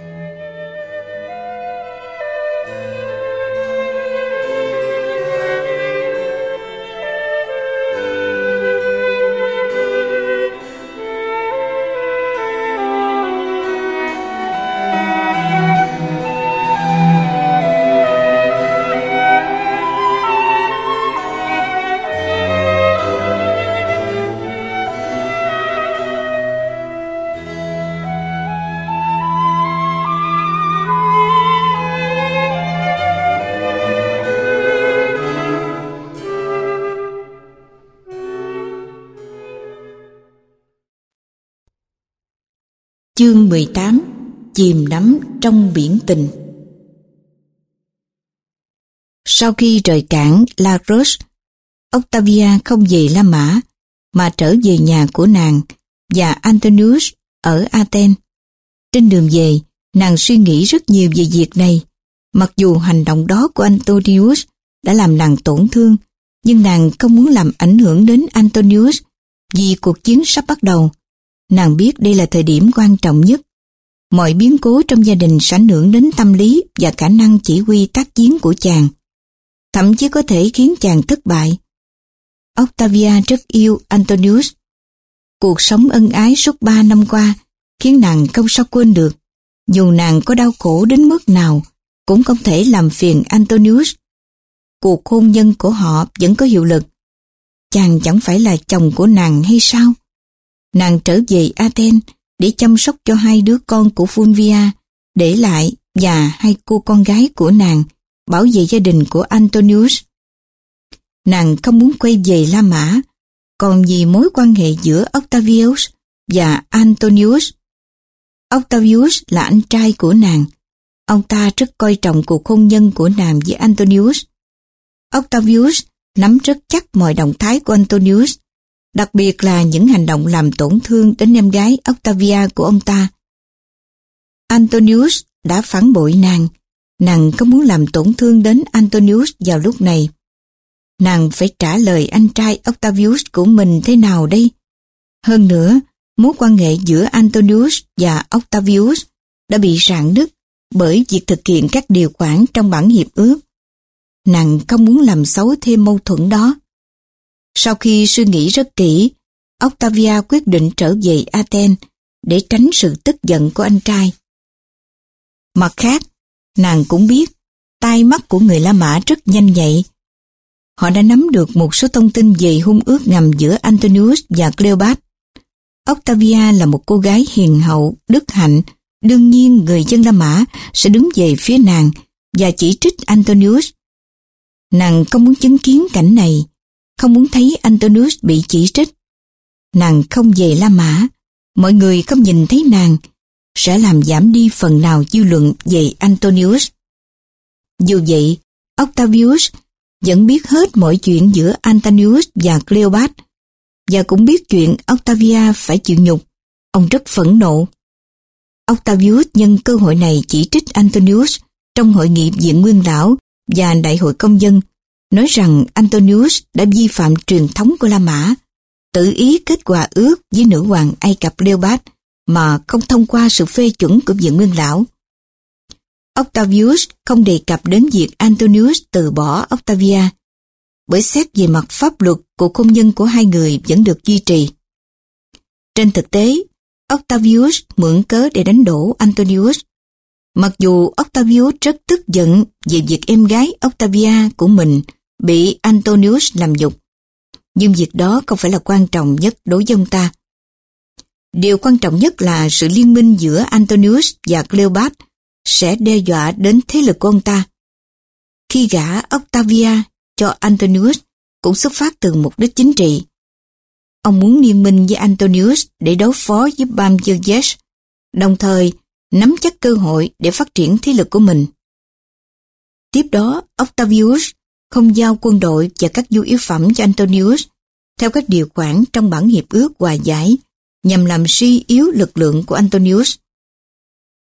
Tình Sau khi rời cảng La Roche, Octavia không về La Mã, mà trở về nhà của nàng và Antonius ở Athens. Trên đường về, nàng suy nghĩ rất nhiều về việc này. Mặc dù hành động đó của Antonius đã làm nàng tổn thương, nhưng nàng không muốn làm ảnh hưởng đến Antonius vì cuộc chiến sắp bắt đầu. Nàng biết đây là thời điểm quan trọng nhất. Mọi biến cố trong gia đình sẽ ảnh hưởng đến tâm lý và khả năng chỉ huy tác chiến của chàng. Thậm chí có thể khiến chàng thất bại. Octavia rất yêu Antonius. Cuộc sống ân ái suốt ba năm qua khiến nàng không sao quên được. Dù nàng có đau khổ đến mức nào, cũng không thể làm phiền Antonius. Cuộc hôn nhân của họ vẫn có hiệu lực. Chàng chẳng phải là chồng của nàng hay sao? nàng trở về Athens để chăm sóc cho hai đứa con của Fulvia, để lại và hai cô con gái của nàng, bảo vệ gia đình của Antonius. Nàng không muốn quay về La Mã, còn vì mối quan hệ giữa Octavius và Antonius. Octavius là anh trai của nàng. Ông ta rất coi trọng cuộc hôn nhân của nàng với Antonius. Octavius nắm rất chắc mọi động thái của Antonius đặc biệt là những hành động làm tổn thương đến em gái Octavia của ông ta. Antonius đã phản bội nàng, nàng có muốn làm tổn thương đến Antonius vào lúc này. Nàng phải trả lời anh trai Octavius của mình thế nào đây? Hơn nữa, mối quan hệ giữa Antonius và Octavius đã bị rạn nứt bởi việc thực hiện các điều khoản trong bản hiệp ước. Nàng không muốn làm xấu thêm mâu thuẫn đó. Sau khi suy nghĩ rất kỹ, Octavia quyết định trở về Athens để tránh sự tức giận của anh trai. Mặt khác, nàng cũng biết tai mắt của người La Mã rất nhanh nhạy. Họ đã nắm được một số thông tin về hung ước ngầm giữa Antonius và Cleopat. Octavia là một cô gái hiền hậu, đức hạnh, đương nhiên người dân La Mã sẽ đứng về phía nàng và chỉ trích Antonius. Nàng không muốn chứng kiến cảnh này, không muốn thấy Antonius bị chỉ trích. Nàng không về La Mã, mọi người không nhìn thấy nàng, sẽ làm giảm đi phần nào dư luận về Antonius. Dù vậy, Octavius vẫn biết hết mọi chuyện giữa Antonius và Cleopat và cũng biết chuyện Octavia phải chịu nhục. Ông rất phẫn nộ. Octavius nhân cơ hội này chỉ trích Antonius trong hội nghị viện nguyên lão và đại hội công dân nói rằng Antonius đã vi phạm truyền thống của La Mã, tự ý kết quả ước với nữ hoàng Ai Cập Leopold mà không thông qua sự phê chuẩn của viện nguyên lão. Octavius không đề cập đến việc Antonius từ bỏ Octavia, bởi xét về mặt pháp luật cuộc hôn nhân của hai người vẫn được duy trì. Trên thực tế, Octavius mượn cớ để đánh đổ Antonius. Mặc dù Octavius rất tức giận về việc em gái Octavia của mình bị Antonius làm nhục, Nhưng việc đó không phải là quan trọng nhất đối với ông ta. Điều quan trọng nhất là sự liên minh giữa Antonius và Cleopat sẽ đe dọa đến thế lực của ông ta. khi gả Octavia cho Antonius cũng xuất phát từ mục đích chính trị. Ông muốn liên minh với Antonius để đối phó với Bamberges, đồng thời nắm chắc cơ hội để phát triển thế lực của mình. Tiếp đó, Octavius không giao quân đội và các nhu yếu phẩm cho Antonius theo các điều khoản trong bản hiệp ước hòa giải nhằm làm suy yếu lực lượng của Antonius.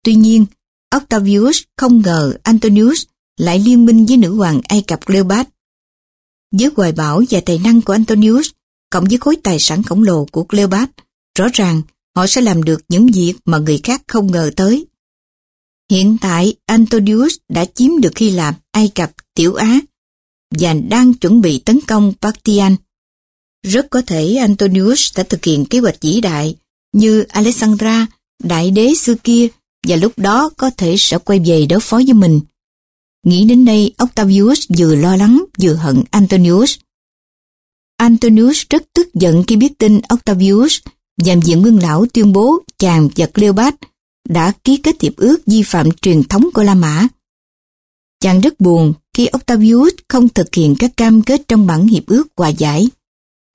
Tuy nhiên, Octavius không ngờ Antonius lại liên minh với nữ hoàng Ai Cập Cleopatra. Với hoài bảo và tài năng của Antonius, cộng với khối tài sản khổng lồ của Cleopatra, rõ ràng họ sẽ làm được những việc mà người khác không ngờ tới. Hiện tại, Antonius đã chiếm được Hy Lạp, Ai Cập, Tiểu Á và đang chuẩn bị tấn công Partian, Rất có thể Antonius đã thực hiện kế hoạch vĩ đại như Alexandra, đại đế xưa kia và lúc đó có thể sẽ quay về đối phó với mình. Nghĩ đến đây, Octavius vừa lo lắng vừa hận Antonius. Antonius rất tức giận khi biết tin Octavius, giám diện nguyên lão tuyên bố chàng và Cleopat đã ký kết hiệp ước vi phạm truyền thống của La Mã. Chàng rất buồn khi Octavius không thực hiện các cam kết trong bản hiệp ước hòa giải.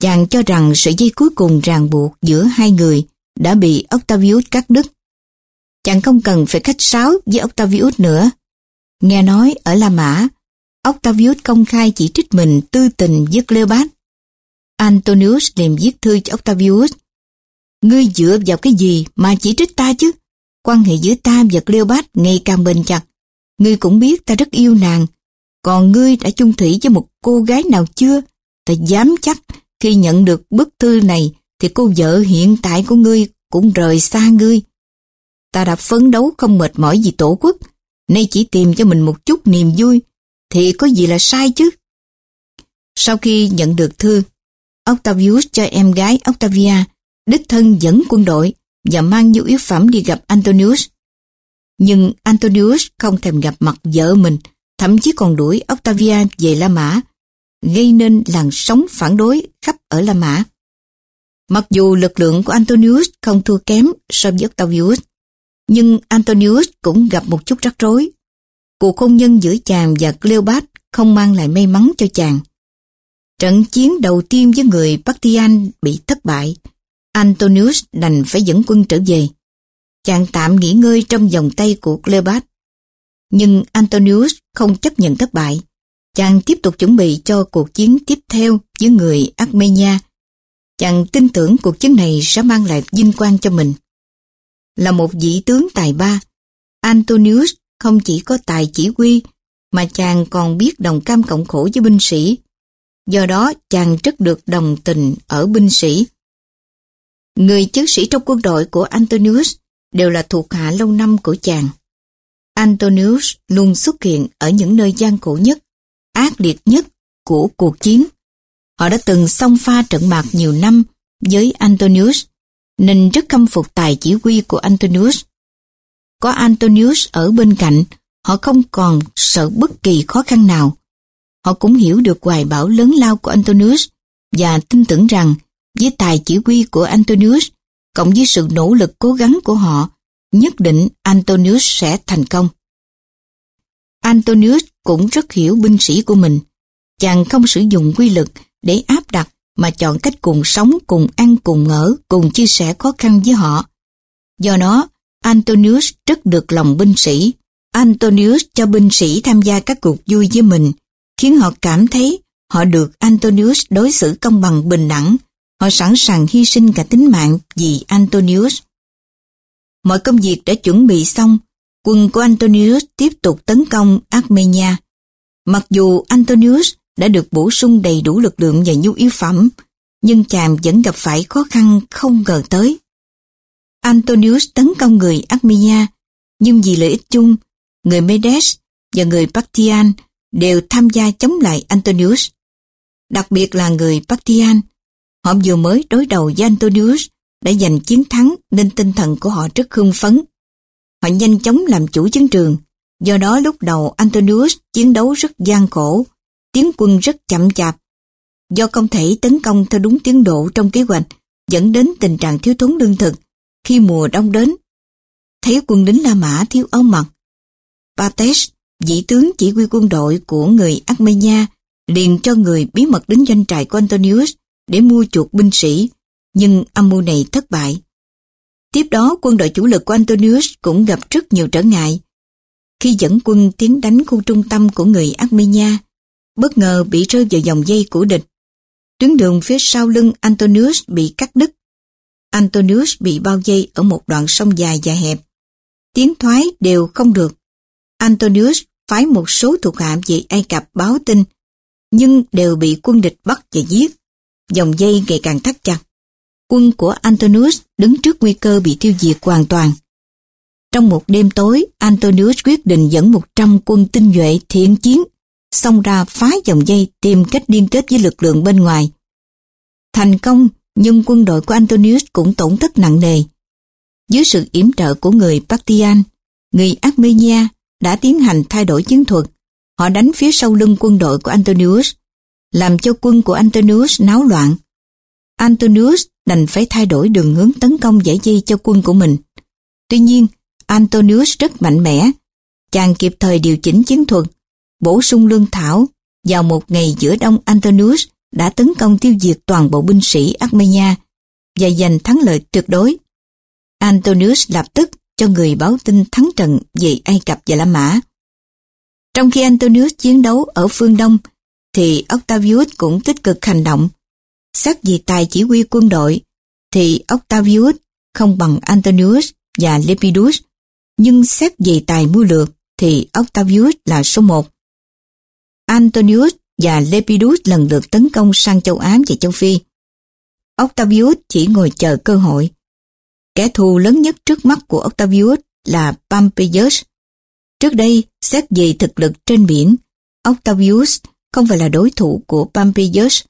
Chàng cho rằng sợi dây cuối cùng ràng buộc giữa hai người đã bị Octavius cắt đứt. Chàng không cần phải khách sáo với Octavius nữa. Nghe nói ở La Mã, Octavius công khai chỉ trích mình tư tình với Cleopat. Antonius liền viết thư cho Octavius. Ngươi dựa vào cái gì mà chỉ trích ta chứ? Quan hệ giữa ta và Cleopat ngày càng bền chặt. Ngươi cũng biết ta rất yêu nàng. Còn ngươi đã chung thủy với một cô gái nào chưa? Ta dám chắc khi nhận được bức thư này thì cô vợ hiện tại của ngươi cũng rời xa ngươi. Ta đã phấn đấu không mệt mỏi vì tổ quốc, nay chỉ tìm cho mình một chút niềm vui, thì có gì là sai chứ? Sau khi nhận được thư, Octavius cho em gái Octavia đích thân dẫn quân đội và mang nhu yếu phẩm đi gặp Antonius. Nhưng Antonius không thèm gặp mặt vợ mình, thậm chí còn đuổi Octavia về La Mã, gây nên làn sóng phản đối khắp ở La Mã. Mặc dù lực lượng của Antonius không thua kém so với Octavius, nhưng Antonius cũng gặp một chút rắc rối. Cuộc hôn nhân giữa chàng và Cleopat không mang lại may mắn cho chàng. Trận chiến đầu tiên với người Bactrian bị thất bại, Antonius đành phải dẫn quân trở về. Chàng tạm nghỉ ngơi trong vòng tay của Cleopat. Nhưng Antonius không chấp nhận thất bại. Chàng tiếp tục chuẩn bị cho cuộc chiến tiếp theo với người Armenia Chàng tin tưởng cuộc chiến này sẽ mang lại vinh quang cho mình. Là một vị tướng tài ba, Antonius không chỉ có tài chỉ huy, mà chàng còn biết đồng cam cộng khổ với binh sĩ. Do đó chàng rất được đồng tình ở binh sĩ. Người chiến sĩ trong quân đội của Antonius đều là thuộc hạ lâu năm của chàng. Antonius luôn xuất hiện ở những nơi gian khổ nhất, ác liệt nhất của cuộc chiến. Họ đã từng xông pha trận mạc nhiều năm với Antonius, nên rất khâm phục tài chỉ huy của Antonius. Có Antonius ở bên cạnh, họ không còn sợ bất kỳ khó khăn nào. Họ cũng hiểu được hoài bão lớn lao của Antonius và tin tưởng rằng với tài chỉ huy của Antonius cộng với sự nỗ lực cố gắng của họ, nhất định Antonius sẽ thành công. Antonius cũng rất hiểu binh sĩ của mình. Chàng không sử dụng quy lực để áp đặt mà chọn cách cùng sống, cùng ăn, cùng ở, cùng chia sẻ khó khăn với họ. Do đó, Antonius rất được lòng binh sĩ. Antonius cho binh sĩ tham gia các cuộc vui với mình, khiến họ cảm thấy họ được Antonius đối xử công bằng bình đẳng. Họ sẵn sàng hy sinh cả tính mạng vì Antonius. Mọi công việc đã chuẩn bị xong, quân của Antonius tiếp tục tấn công Armenia. Mặc dù Antonius đã được bổ sung đầy đủ lực lượng và nhu yếu phẩm, nhưng chàng vẫn gặp phải khó khăn không ngờ tới. Antonius tấn công người Armenia, nhưng vì lợi ích chung, người Medes và người Bactrian đều tham gia chống lại Antonius. Đặc biệt là người Bactrian, họ vừa mới đối đầu với Antonius đã giành chiến thắng nên tinh thần của họ rất hưng phấn. Họ nhanh chóng làm chủ chiến trường, do đó lúc đầu Antonius chiến đấu rất gian khổ tiến quân rất chậm chạp. Do không thể tấn công theo đúng tiến độ trong kế hoạch, dẫn đến tình trạng thiếu thốn lương thực khi mùa đông đến. Thấy quân lính La Mã thiếu áo mặc, Pates vị tướng chỉ huy quân đội của người Armenia liền cho người bí mật đến doanh trại của Antonius để mua chuộc binh sĩ, nhưng âm mưu này thất bại. Tiếp đó quân đội chủ lực của Antonius cũng gặp rất nhiều trở ngại. Khi dẫn quân tiến đánh khu trung tâm của người Armenia, bất ngờ bị rơi vào dòng dây của địch. Tuyến đường phía sau lưng Antonius bị cắt đứt. Antonius bị bao dây ở một đoạn sông dài và hẹp. Tiến thoái đều không được. Antonius phái một số thuộc hạ về Ai Cập báo tin, nhưng đều bị quân địch bắt và giết. Dòng dây ngày càng thắt chặt. Quân của Antonius đứng trước nguy cơ bị tiêu diệt hoàn toàn. Trong một đêm tối, Antonius quyết định dẫn 100 quân tinh nhuệ thiện chiến, xông ra phá dòng dây tìm cách liên kết với lực lượng bên ngoài. Thành công, nhưng quân đội của Antonius cũng tổn thất nặng nề. Dưới sự yểm trợ của người Partian, người Armenia đã tiến hành thay đổi chiến thuật. Họ đánh phía sau lưng quân đội của Antonius, làm cho quân của Antonius náo loạn. Antonius đành phải thay đổi đường hướng tấn công giải di cho quân của mình. Tuy nhiên, Antonius rất mạnh mẽ. Chàng kịp thời điều chỉnh chiến thuật, bổ sung lương thảo. Vào một ngày giữa đông Antonius đã tấn công tiêu diệt toàn bộ binh sĩ Armenia và giành thắng lợi tuyệt đối. Antonius lập tức cho người báo tin thắng trận về Ai Cập và La Mã. Trong khi Antonius chiến đấu ở phương Đông, thì Octavius cũng tích cực hành động. Xét về tài chỉ huy quân đội, thì Octavius không bằng Antonius và Lepidus, nhưng xét về tài mưu lược thì Octavius là số một. Antonius và Lepidus lần lượt tấn công sang châu Á và châu Phi. Octavius chỉ ngồi chờ cơ hội. Kẻ thù lớn nhất trước mắt của Octavius là Pompeius. Trước đây, xét về thực lực trên biển, Octavius không phải là đối thủ của Pompeius.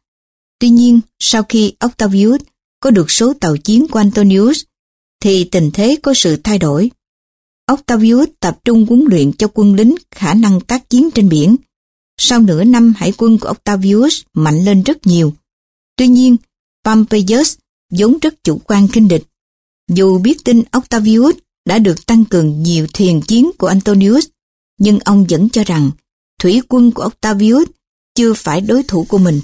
Tuy nhiên, sau khi Octavius có được số tàu chiến của Antonius, thì tình thế có sự thay đổi. Octavius tập trung huấn luyện cho quân lính khả năng tác chiến trên biển. Sau nửa năm hải quân của Octavius mạnh lên rất nhiều. Tuy nhiên, Pompeius vốn rất chủ quan kinh địch. Dù biết tin Octavius đã được tăng cường nhiều thuyền chiến của Antonius, nhưng ông vẫn cho rằng thủy quân của Octavius chưa phải đối thủ của mình.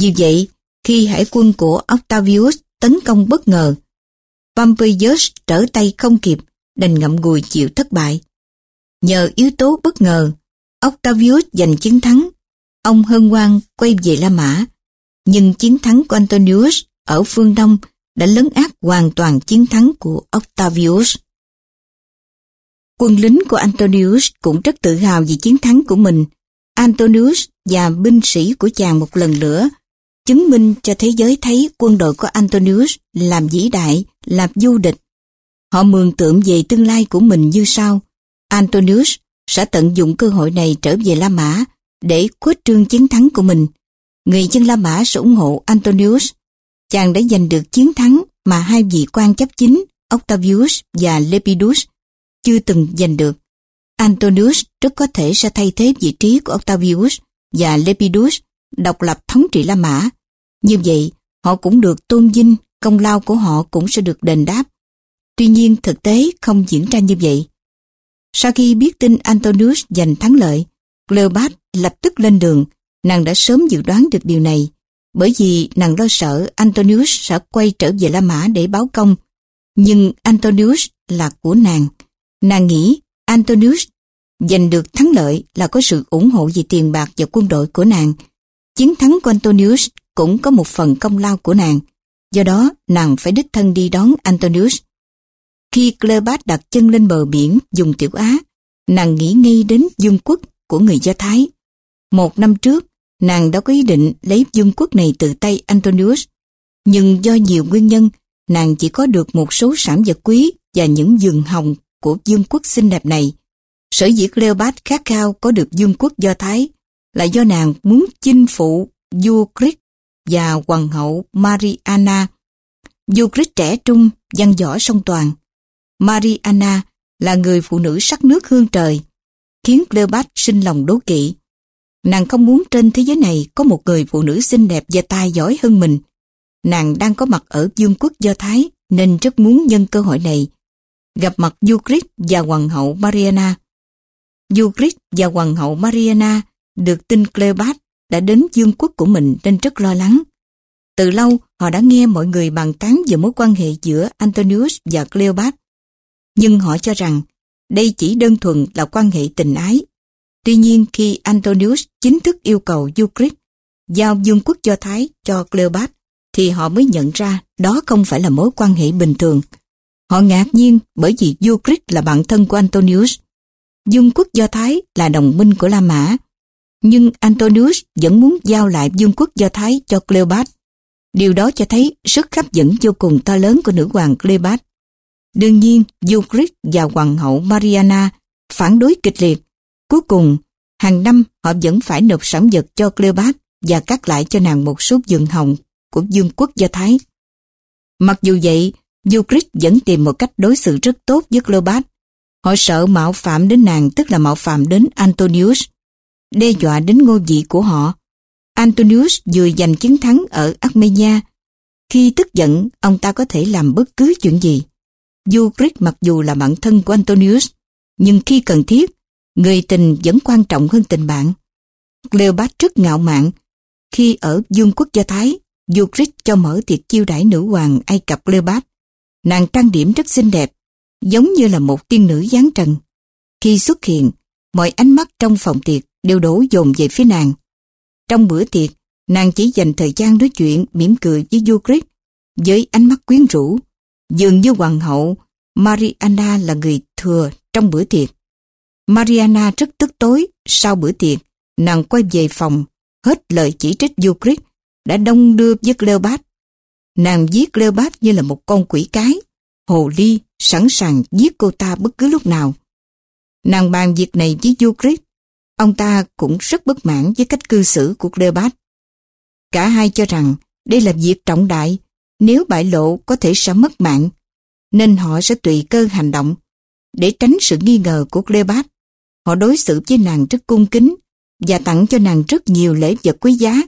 Vì vậy, khi hải quân của Octavius tấn công bất ngờ, Pompeius trở tay không kịp, đành ngậm ngùi chịu thất bại. Nhờ yếu tố bất ngờ, Octavius giành chiến thắng. Ông hân hoan quay về La Mã, nhưng chiến thắng của Antonius ở phương Đông đã lấn át hoàn toàn chiến thắng của Octavius. Quân lính của Antonius cũng rất tự hào vì chiến thắng của mình. Antonius và binh sĩ của chàng một lần nữa chứng minh cho thế giới thấy quân đội của Antonius làm vĩ đại, làm du địch. Họ mường tượng về tương lai của mình như sau. Antonius sẽ tận dụng cơ hội này trở về La Mã để khuếch trương chiến thắng của mình. Người dân La Mã sẽ ủng hộ Antonius. Chàng đã giành được chiến thắng mà hai vị quan chấp chính Octavius và Lepidus chưa từng giành được. Antonius rất có thể sẽ thay thế vị trí của Octavius và Lepidus độc lập thống trị La Mã. Như vậy, họ cũng được tôn vinh, công lao của họ cũng sẽ được đền đáp. Tuy nhiên thực tế không diễn ra như vậy. Sau khi biết tin Antonius giành thắng lợi, Cleopat lập tức lên đường. Nàng đã sớm dự đoán được điều này, bởi vì nàng lo sợ Antonius sẽ quay trở về La Mã để báo công. Nhưng Antonius là của nàng. Nàng nghĩ Antonius giành được thắng lợi là có sự ủng hộ về tiền bạc và quân đội của nàng. Chiến thắng của Antonius cũng có một phần công lao của nàng. Do đó, nàng phải đích thân đi đón Antonius. Khi Cleopat đặt chân lên bờ biển dùng tiểu Á, nàng nghĩ ngay đến dương quốc của người Do Thái. Một năm trước, nàng đã có ý định lấy dương quốc này từ tay Antonius. Nhưng do nhiều nguyên nhân, nàng chỉ có được một số sản vật quý và những giường hồng của dương quốc xinh đẹp này. Sở dĩ Cleopat khát khao có được dương quốc Do Thái là do nàng muốn chinh phụ vua Greek và hoàng hậu Mariana. Du Christ trẻ trung, văn võ song toàn. Mariana là người phụ nữ sắc nước hương trời, khiến Cleopat sinh lòng đố kỵ. Nàng không muốn trên thế giới này có một người phụ nữ xinh đẹp và tài giỏi hơn mình. Nàng đang có mặt ở vương quốc Do Thái nên rất muốn nhân cơ hội này gặp mặt vua và hoàng hậu Mariana. Euclid và hoàng hậu Mariana được tin Cleopat đã đến dương quốc của mình nên rất lo lắng. Từ lâu, họ đã nghe mọi người bàn tán về mối quan hệ giữa Antonius và Cleopat. Nhưng họ cho rằng đây chỉ đơn thuần là quan hệ tình ái. Tuy nhiên khi Antonius chính thức yêu cầu Euclid giao dương quốc Do Thái cho Cleopat, thì họ mới nhận ra đó không phải là mối quan hệ bình thường. Họ ngạc nhiên bởi vì Euclid là bạn thân của Antonius. Dương quốc Do Thái là đồng minh của La Mã. Nhưng Antonius vẫn muốn giao lại vương quốc Do Thái cho Cleopat. Điều đó cho thấy sức hấp dẫn vô cùng to lớn của nữ hoàng Cleopat. Đương nhiên, Euclid và hoàng hậu Mariana phản đối kịch liệt. Cuối cùng, hàng năm họ vẫn phải nộp sản vật cho Cleopat và cắt lại cho nàng một số vườn hồng của vương quốc Do Thái. Mặc dù vậy, Euclid vẫn tìm một cách đối xử rất tốt với Cleopat. Họ sợ mạo phạm đến nàng tức là mạo phạm đến Antonius, đe dọa đến ngôi vị của họ. Antonius vừa giành chiến thắng ở Armenia. Khi tức giận, ông ta có thể làm bất cứ chuyện gì. Euclid mặc dù là bạn thân của Antonius, nhưng khi cần thiết, người tình vẫn quan trọng hơn tình bạn. Cleopatra rất ngạo mạn. Khi ở Dương quốc Do Thái, Euclid cho mở tiệc chiêu đãi nữ hoàng Ai Cập Cleopatra. Nàng trang điểm rất xinh đẹp, giống như là một tiên nữ giáng trần. Khi xuất hiện, mọi ánh mắt trong phòng tiệc đều đổ dồn về phía nàng. Trong bữa tiệc, nàng chỉ dành thời gian nói chuyện mỉm cười với Euclid với ánh mắt quyến rũ, dường như hoàng hậu Mariana là người thừa trong bữa tiệc. Mariana rất tức tối sau bữa tiệc, nàng quay về phòng, hết lời chỉ trích Euclid đã đông đưa với Cleopat. Nàng giết Cleopat như là một con quỷ cái, hồ ly, sẵn sàng giết cô ta bất cứ lúc nào. Nàng bàn việc này với Euclid, ông ta cũng rất bất mãn với cách cư xử của Cleopat. Cả hai cho rằng đây là việc trọng đại, nếu bại lộ có thể sẽ mất mạng, nên họ sẽ tùy cơ hành động. Để tránh sự nghi ngờ của Cleopat, họ đối xử với nàng rất cung kính và tặng cho nàng rất nhiều lễ vật quý giá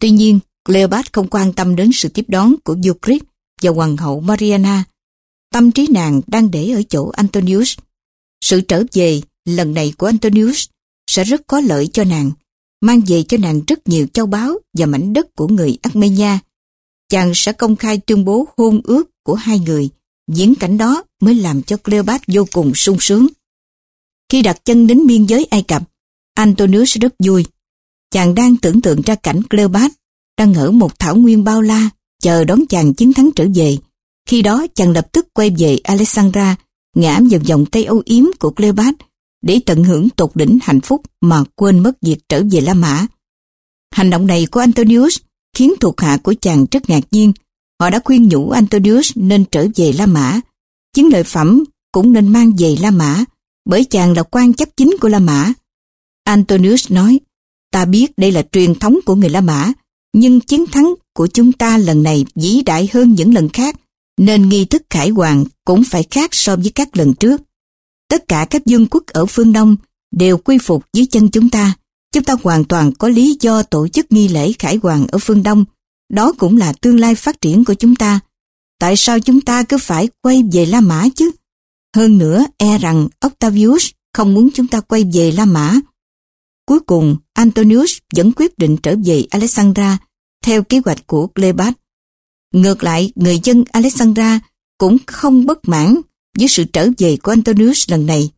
Tuy nhiên, Cleopat không quan tâm đến sự tiếp đón của Euclid và hoàng hậu Mariana. Tâm trí nàng đang để ở chỗ Antonius. Sự trở về lần này của Antonius sẽ rất có lợi cho nàng, mang về cho nàng rất nhiều châu báu và mảnh đất của người Armenia. Chàng sẽ công khai tuyên bố hôn ước của hai người. Diễn cảnh đó mới làm cho Cleopat vô cùng sung sướng. Khi đặt chân đến biên giới Ai Cập, Antonius rất vui chàng đang tưởng tượng ra cảnh Cleopat đang ở một thảo nguyên bao la chờ đón chàng chiến thắng trở về. Khi đó chàng lập tức quay về Alexandra, ngã vào vòng tay âu yếm của Cleopat để tận hưởng tột đỉnh hạnh phúc mà quên mất việc trở về La Mã. Hành động này của Antonius khiến thuộc hạ của chàng rất ngạc nhiên. Họ đã khuyên nhủ Antonius nên trở về La Mã. Chiến lợi phẩm cũng nên mang về La Mã bởi chàng là quan chấp chính của La Mã. Antonius nói, Ta biết đây là truyền thống của người La Mã, nhưng chiến thắng của chúng ta lần này vĩ đại hơn những lần khác, nên nghi thức khải hoàng cũng phải khác so với các lần trước. Tất cả các vương quốc ở phương Đông đều quy phục dưới chân chúng ta. Chúng ta hoàn toàn có lý do tổ chức nghi lễ khải hoàng ở phương Đông. Đó cũng là tương lai phát triển của chúng ta. Tại sao chúng ta cứ phải quay về La Mã chứ? Hơn nữa, e rằng Octavius không muốn chúng ta quay về La Mã Cuối cùng, Antonius vẫn quyết định trở về Alexandra theo kế hoạch của Cleopat. Ngược lại, người dân Alexandra cũng không bất mãn với sự trở về của Antonius lần này.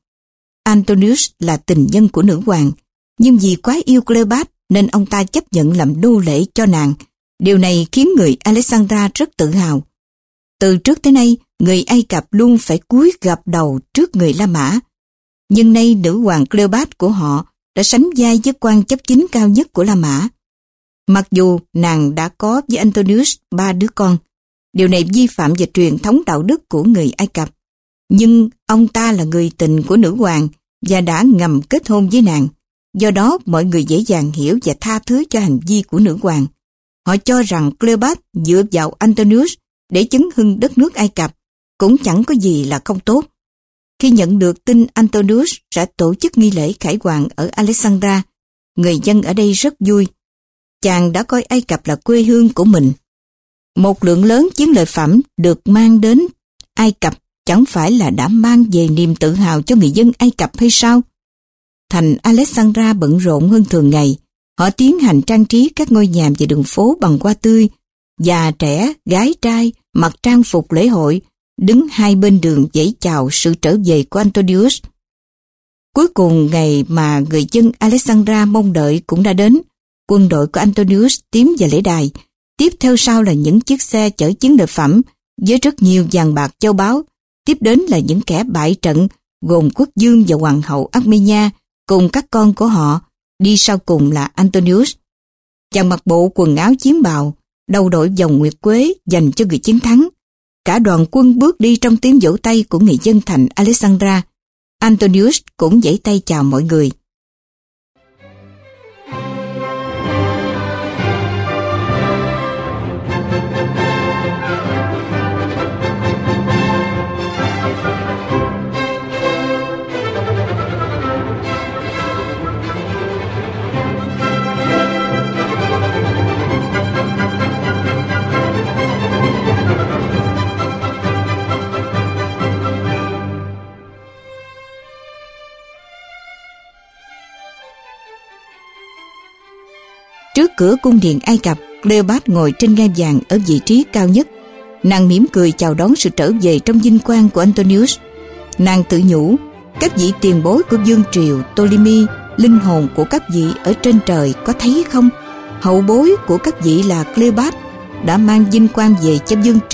Antonius là tình nhân của nữ hoàng, nhưng vì quá yêu Cleopat nên ông ta chấp nhận làm đô lễ cho nàng. Điều này khiến người Alexandra rất tự hào. Từ trước tới nay, người Ai Cập luôn phải cúi gặp đầu trước người La Mã. Nhưng nay nữ hoàng Cleopat của họ đã sánh vai với quan chấp chính cao nhất của La Mã. Mặc dù nàng đã có với Antonius ba đứa con, điều này vi phạm về truyền thống đạo đức của người Ai Cập. Nhưng ông ta là người tình của nữ hoàng và đã ngầm kết hôn với nàng. Do đó mọi người dễ dàng hiểu và tha thứ cho hành vi của nữ hoàng. Họ cho rằng Cleopat dựa vào Antonius để chứng hưng đất nước Ai Cập cũng chẳng có gì là không tốt. Khi nhận được tin Antonius sẽ tổ chức nghi lễ khải hoàng ở Alexandra, người dân ở đây rất vui. Chàng đã coi Ai Cập là quê hương của mình. Một lượng lớn chiến lợi phẩm được mang đến Ai Cập chẳng phải là đã mang về niềm tự hào cho người dân Ai Cập hay sao? Thành Alexandra bận rộn hơn thường ngày. Họ tiến hành trang trí các ngôi nhà và đường phố bằng hoa tươi. Già trẻ, gái trai, mặc trang phục lễ hội, đứng hai bên đường dãy chào sự trở về của Antonius. Cuối cùng ngày mà người dân Alexandra mong đợi cũng đã đến. Quân đội của Antonius tiến vào lễ đài. Tiếp theo sau là những chiếc xe chở chiến lợi phẩm với rất nhiều vàng bạc châu báu. Tiếp đến là những kẻ bại trận gồm quốc dương và hoàng hậu Armenia cùng các con của họ. Đi sau cùng là Antonius. Chàng mặc bộ quần áo chiến bào, đầu đội vòng nguyệt quế dành cho người chiến thắng. Cả đoàn quân bước đi trong tiếng vỗ tay của người dân thành Alexandra. Antonius cũng giãy tay chào mọi người. Trước cửa cung điện Ai Cập, Cleopat ngồi trên ngai vàng ở vị trí cao nhất. Nàng mỉm cười chào đón sự trở về trong vinh quang của Antonius. Nàng tự nhủ, các vị tiền bối của Dương Triều, Ptolemy, linh hồn của các vị ở trên trời có thấy không? Hậu bối của các vị là Cleopat đã mang vinh quang về cho Dương Triều